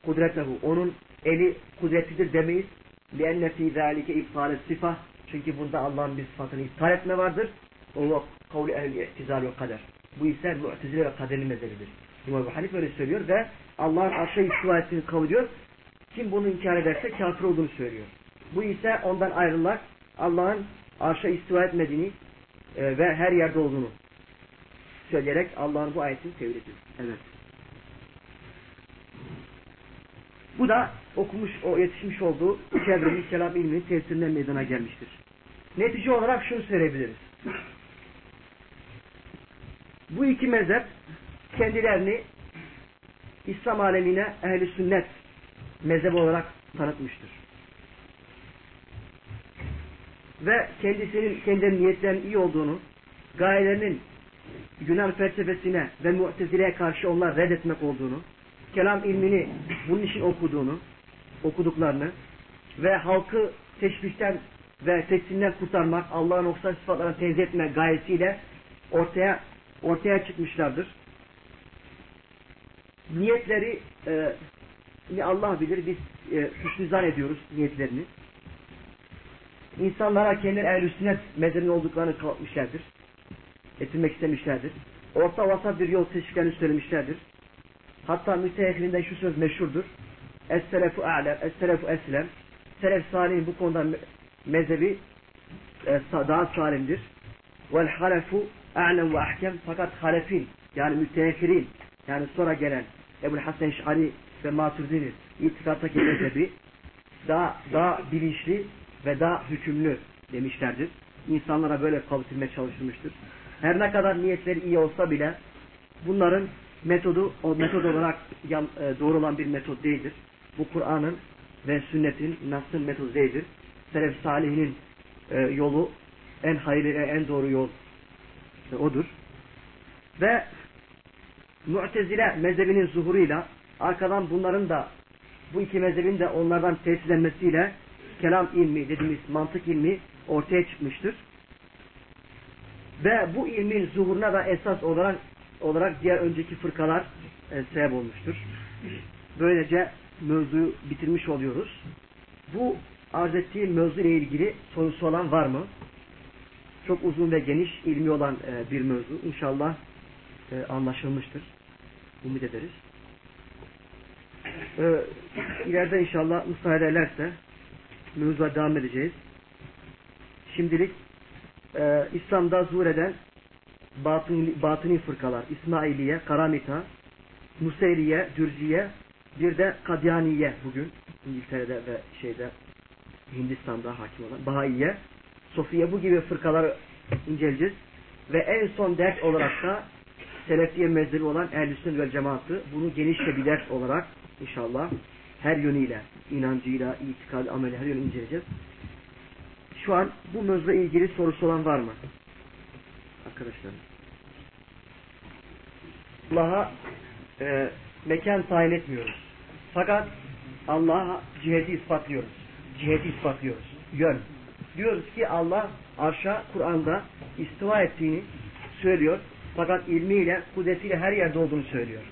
kudretehu. Onun eli kudretidir demeyiz. لِأَنَّ فِي ذَٰلِكَ اِبْطَالِ الصِّفَةِ Çünkü bunda Allah'ın bir sıfatını iptal etme vardır. O kavli ehl-i ihtizal ve kader. Bu ise mu'tezile ve kaderin mezheridir. İmam Ebu Hanife öyle söylüyor ve Allah'ın arşa istiva ettiğini kabul ediyor. Kim bunu inkar ederse kafir olduğunu söylüyor. Bu ise ondan ayrılar Allah'ın arşa istiva etmediğini e, ve her yerde olduğunu söyleyerek Allah'ın bu ayetini ediyor. Evet. Bu da okumuş, o yetişmiş olduğu çevrenin kelam ilminin tesirinden meydana gelmiştir. Netice olarak şunu söyleyebiliriz. Bu iki mezhep kendilerini İslam alemine ehli sünnet mezhep olarak tanıtmıştır. Ve kendisinin kendi niyetlerinin iyi olduğunu, gayelerinin Yunan felsefesine ve mu'tezileye karşı onlar reddetmek olduğunu, kelam ilmini bunun için okuduğunu, okuduklarını ve halkı teşbihten ve teksimden kurtarmak, Allah'ın noksan sıfatlarını tenzih etme gayesiyle ortaya ortaya çıkmışlardır. Niyetleri e, Allah bilir biz e, hüsnü ediyoruz niyetlerini. İnsanlara kendi ehl sünnet mezhebinin olduklarını kalkmışlardır. Getirmek istemişlerdir. Orta vasat bir yol seçtiklerini söylemişlerdir. Hatta müteahhirinden şu söz meşhurdur. Es-selefu a'lem, es-selefu eslem. Selef salih bu konuda me- mezhebi e, daha salimdir. Vel halefu a'lem ve ahkem. Fakat halefin yani müteahhirin yani sonra gelen Ebu Hasan Şari ve Maturidi'nin itikattaki mezhebi daha, daha bilinçli ve daha hükümlü demişlerdir. İnsanlara böyle kavuşturmaya çalışılmıştır. Her ne kadar niyetleri iyi olsa bile bunların metodu o metod olarak e, doğru olan bir metot değildir. Bu Kur'an'ın ve sünnetin, Nas'ın metodu değildir. Selef salihinin e, yolu en hayırlı en doğru yol e, odur. Ve Mu'tezile mezhebinin zuhuruyla arkadan bunların da bu iki mezhebin de onlardan tesislenmesiyle kelam ilmi dediğimiz mantık ilmi ortaya çıkmıştır. Ve bu ilmin zuhuruna da esas olarak olarak diğer önceki fırkalar e, sebep olmuştur. Böylece mevzuyu bitirmiş oluyoruz. Bu arz ettiğim mevzu ile ilgili sorusu olan var mı? Çok uzun ve geniş ilmi olan e, bir mevzu. İnşallah e, anlaşılmıştır. Umut ederiz. E, ileride inşallah müsaade ederse mevzuya devam edeceğiz. Şimdilik e, İslam'da zuhur eden batın, batıni fırkalar, İsmailiye, Karamita, Museyriye, Dürciye, bir de Kadyaniye bugün İngiltere'de ve şeyde Hindistan'da hakim olan Bahaiye, Sofiye bu gibi fırkaları inceleyeceğiz. Ve en son ders olarak da Selefiye mezhebi olan Ehl-i vel Cemaatı bunu genişçe bir ders olarak inşallah her yönüyle, inancıyla, itikad, ameli her yönü inceleyeceğiz. Şu an bu mevzuyla ilgili sorusu olan var mı? Arkadaşlar. Allah'a e, mekan tayin etmiyoruz. Fakat Allah'a ciheti ispatlıyoruz. Ciheti ispatlıyoruz. Yön. Diyoruz ki Allah arşa Kur'an'da istiva ettiğini söylüyor. Fakat ilmiyle, kudretiyle her yerde olduğunu söylüyor.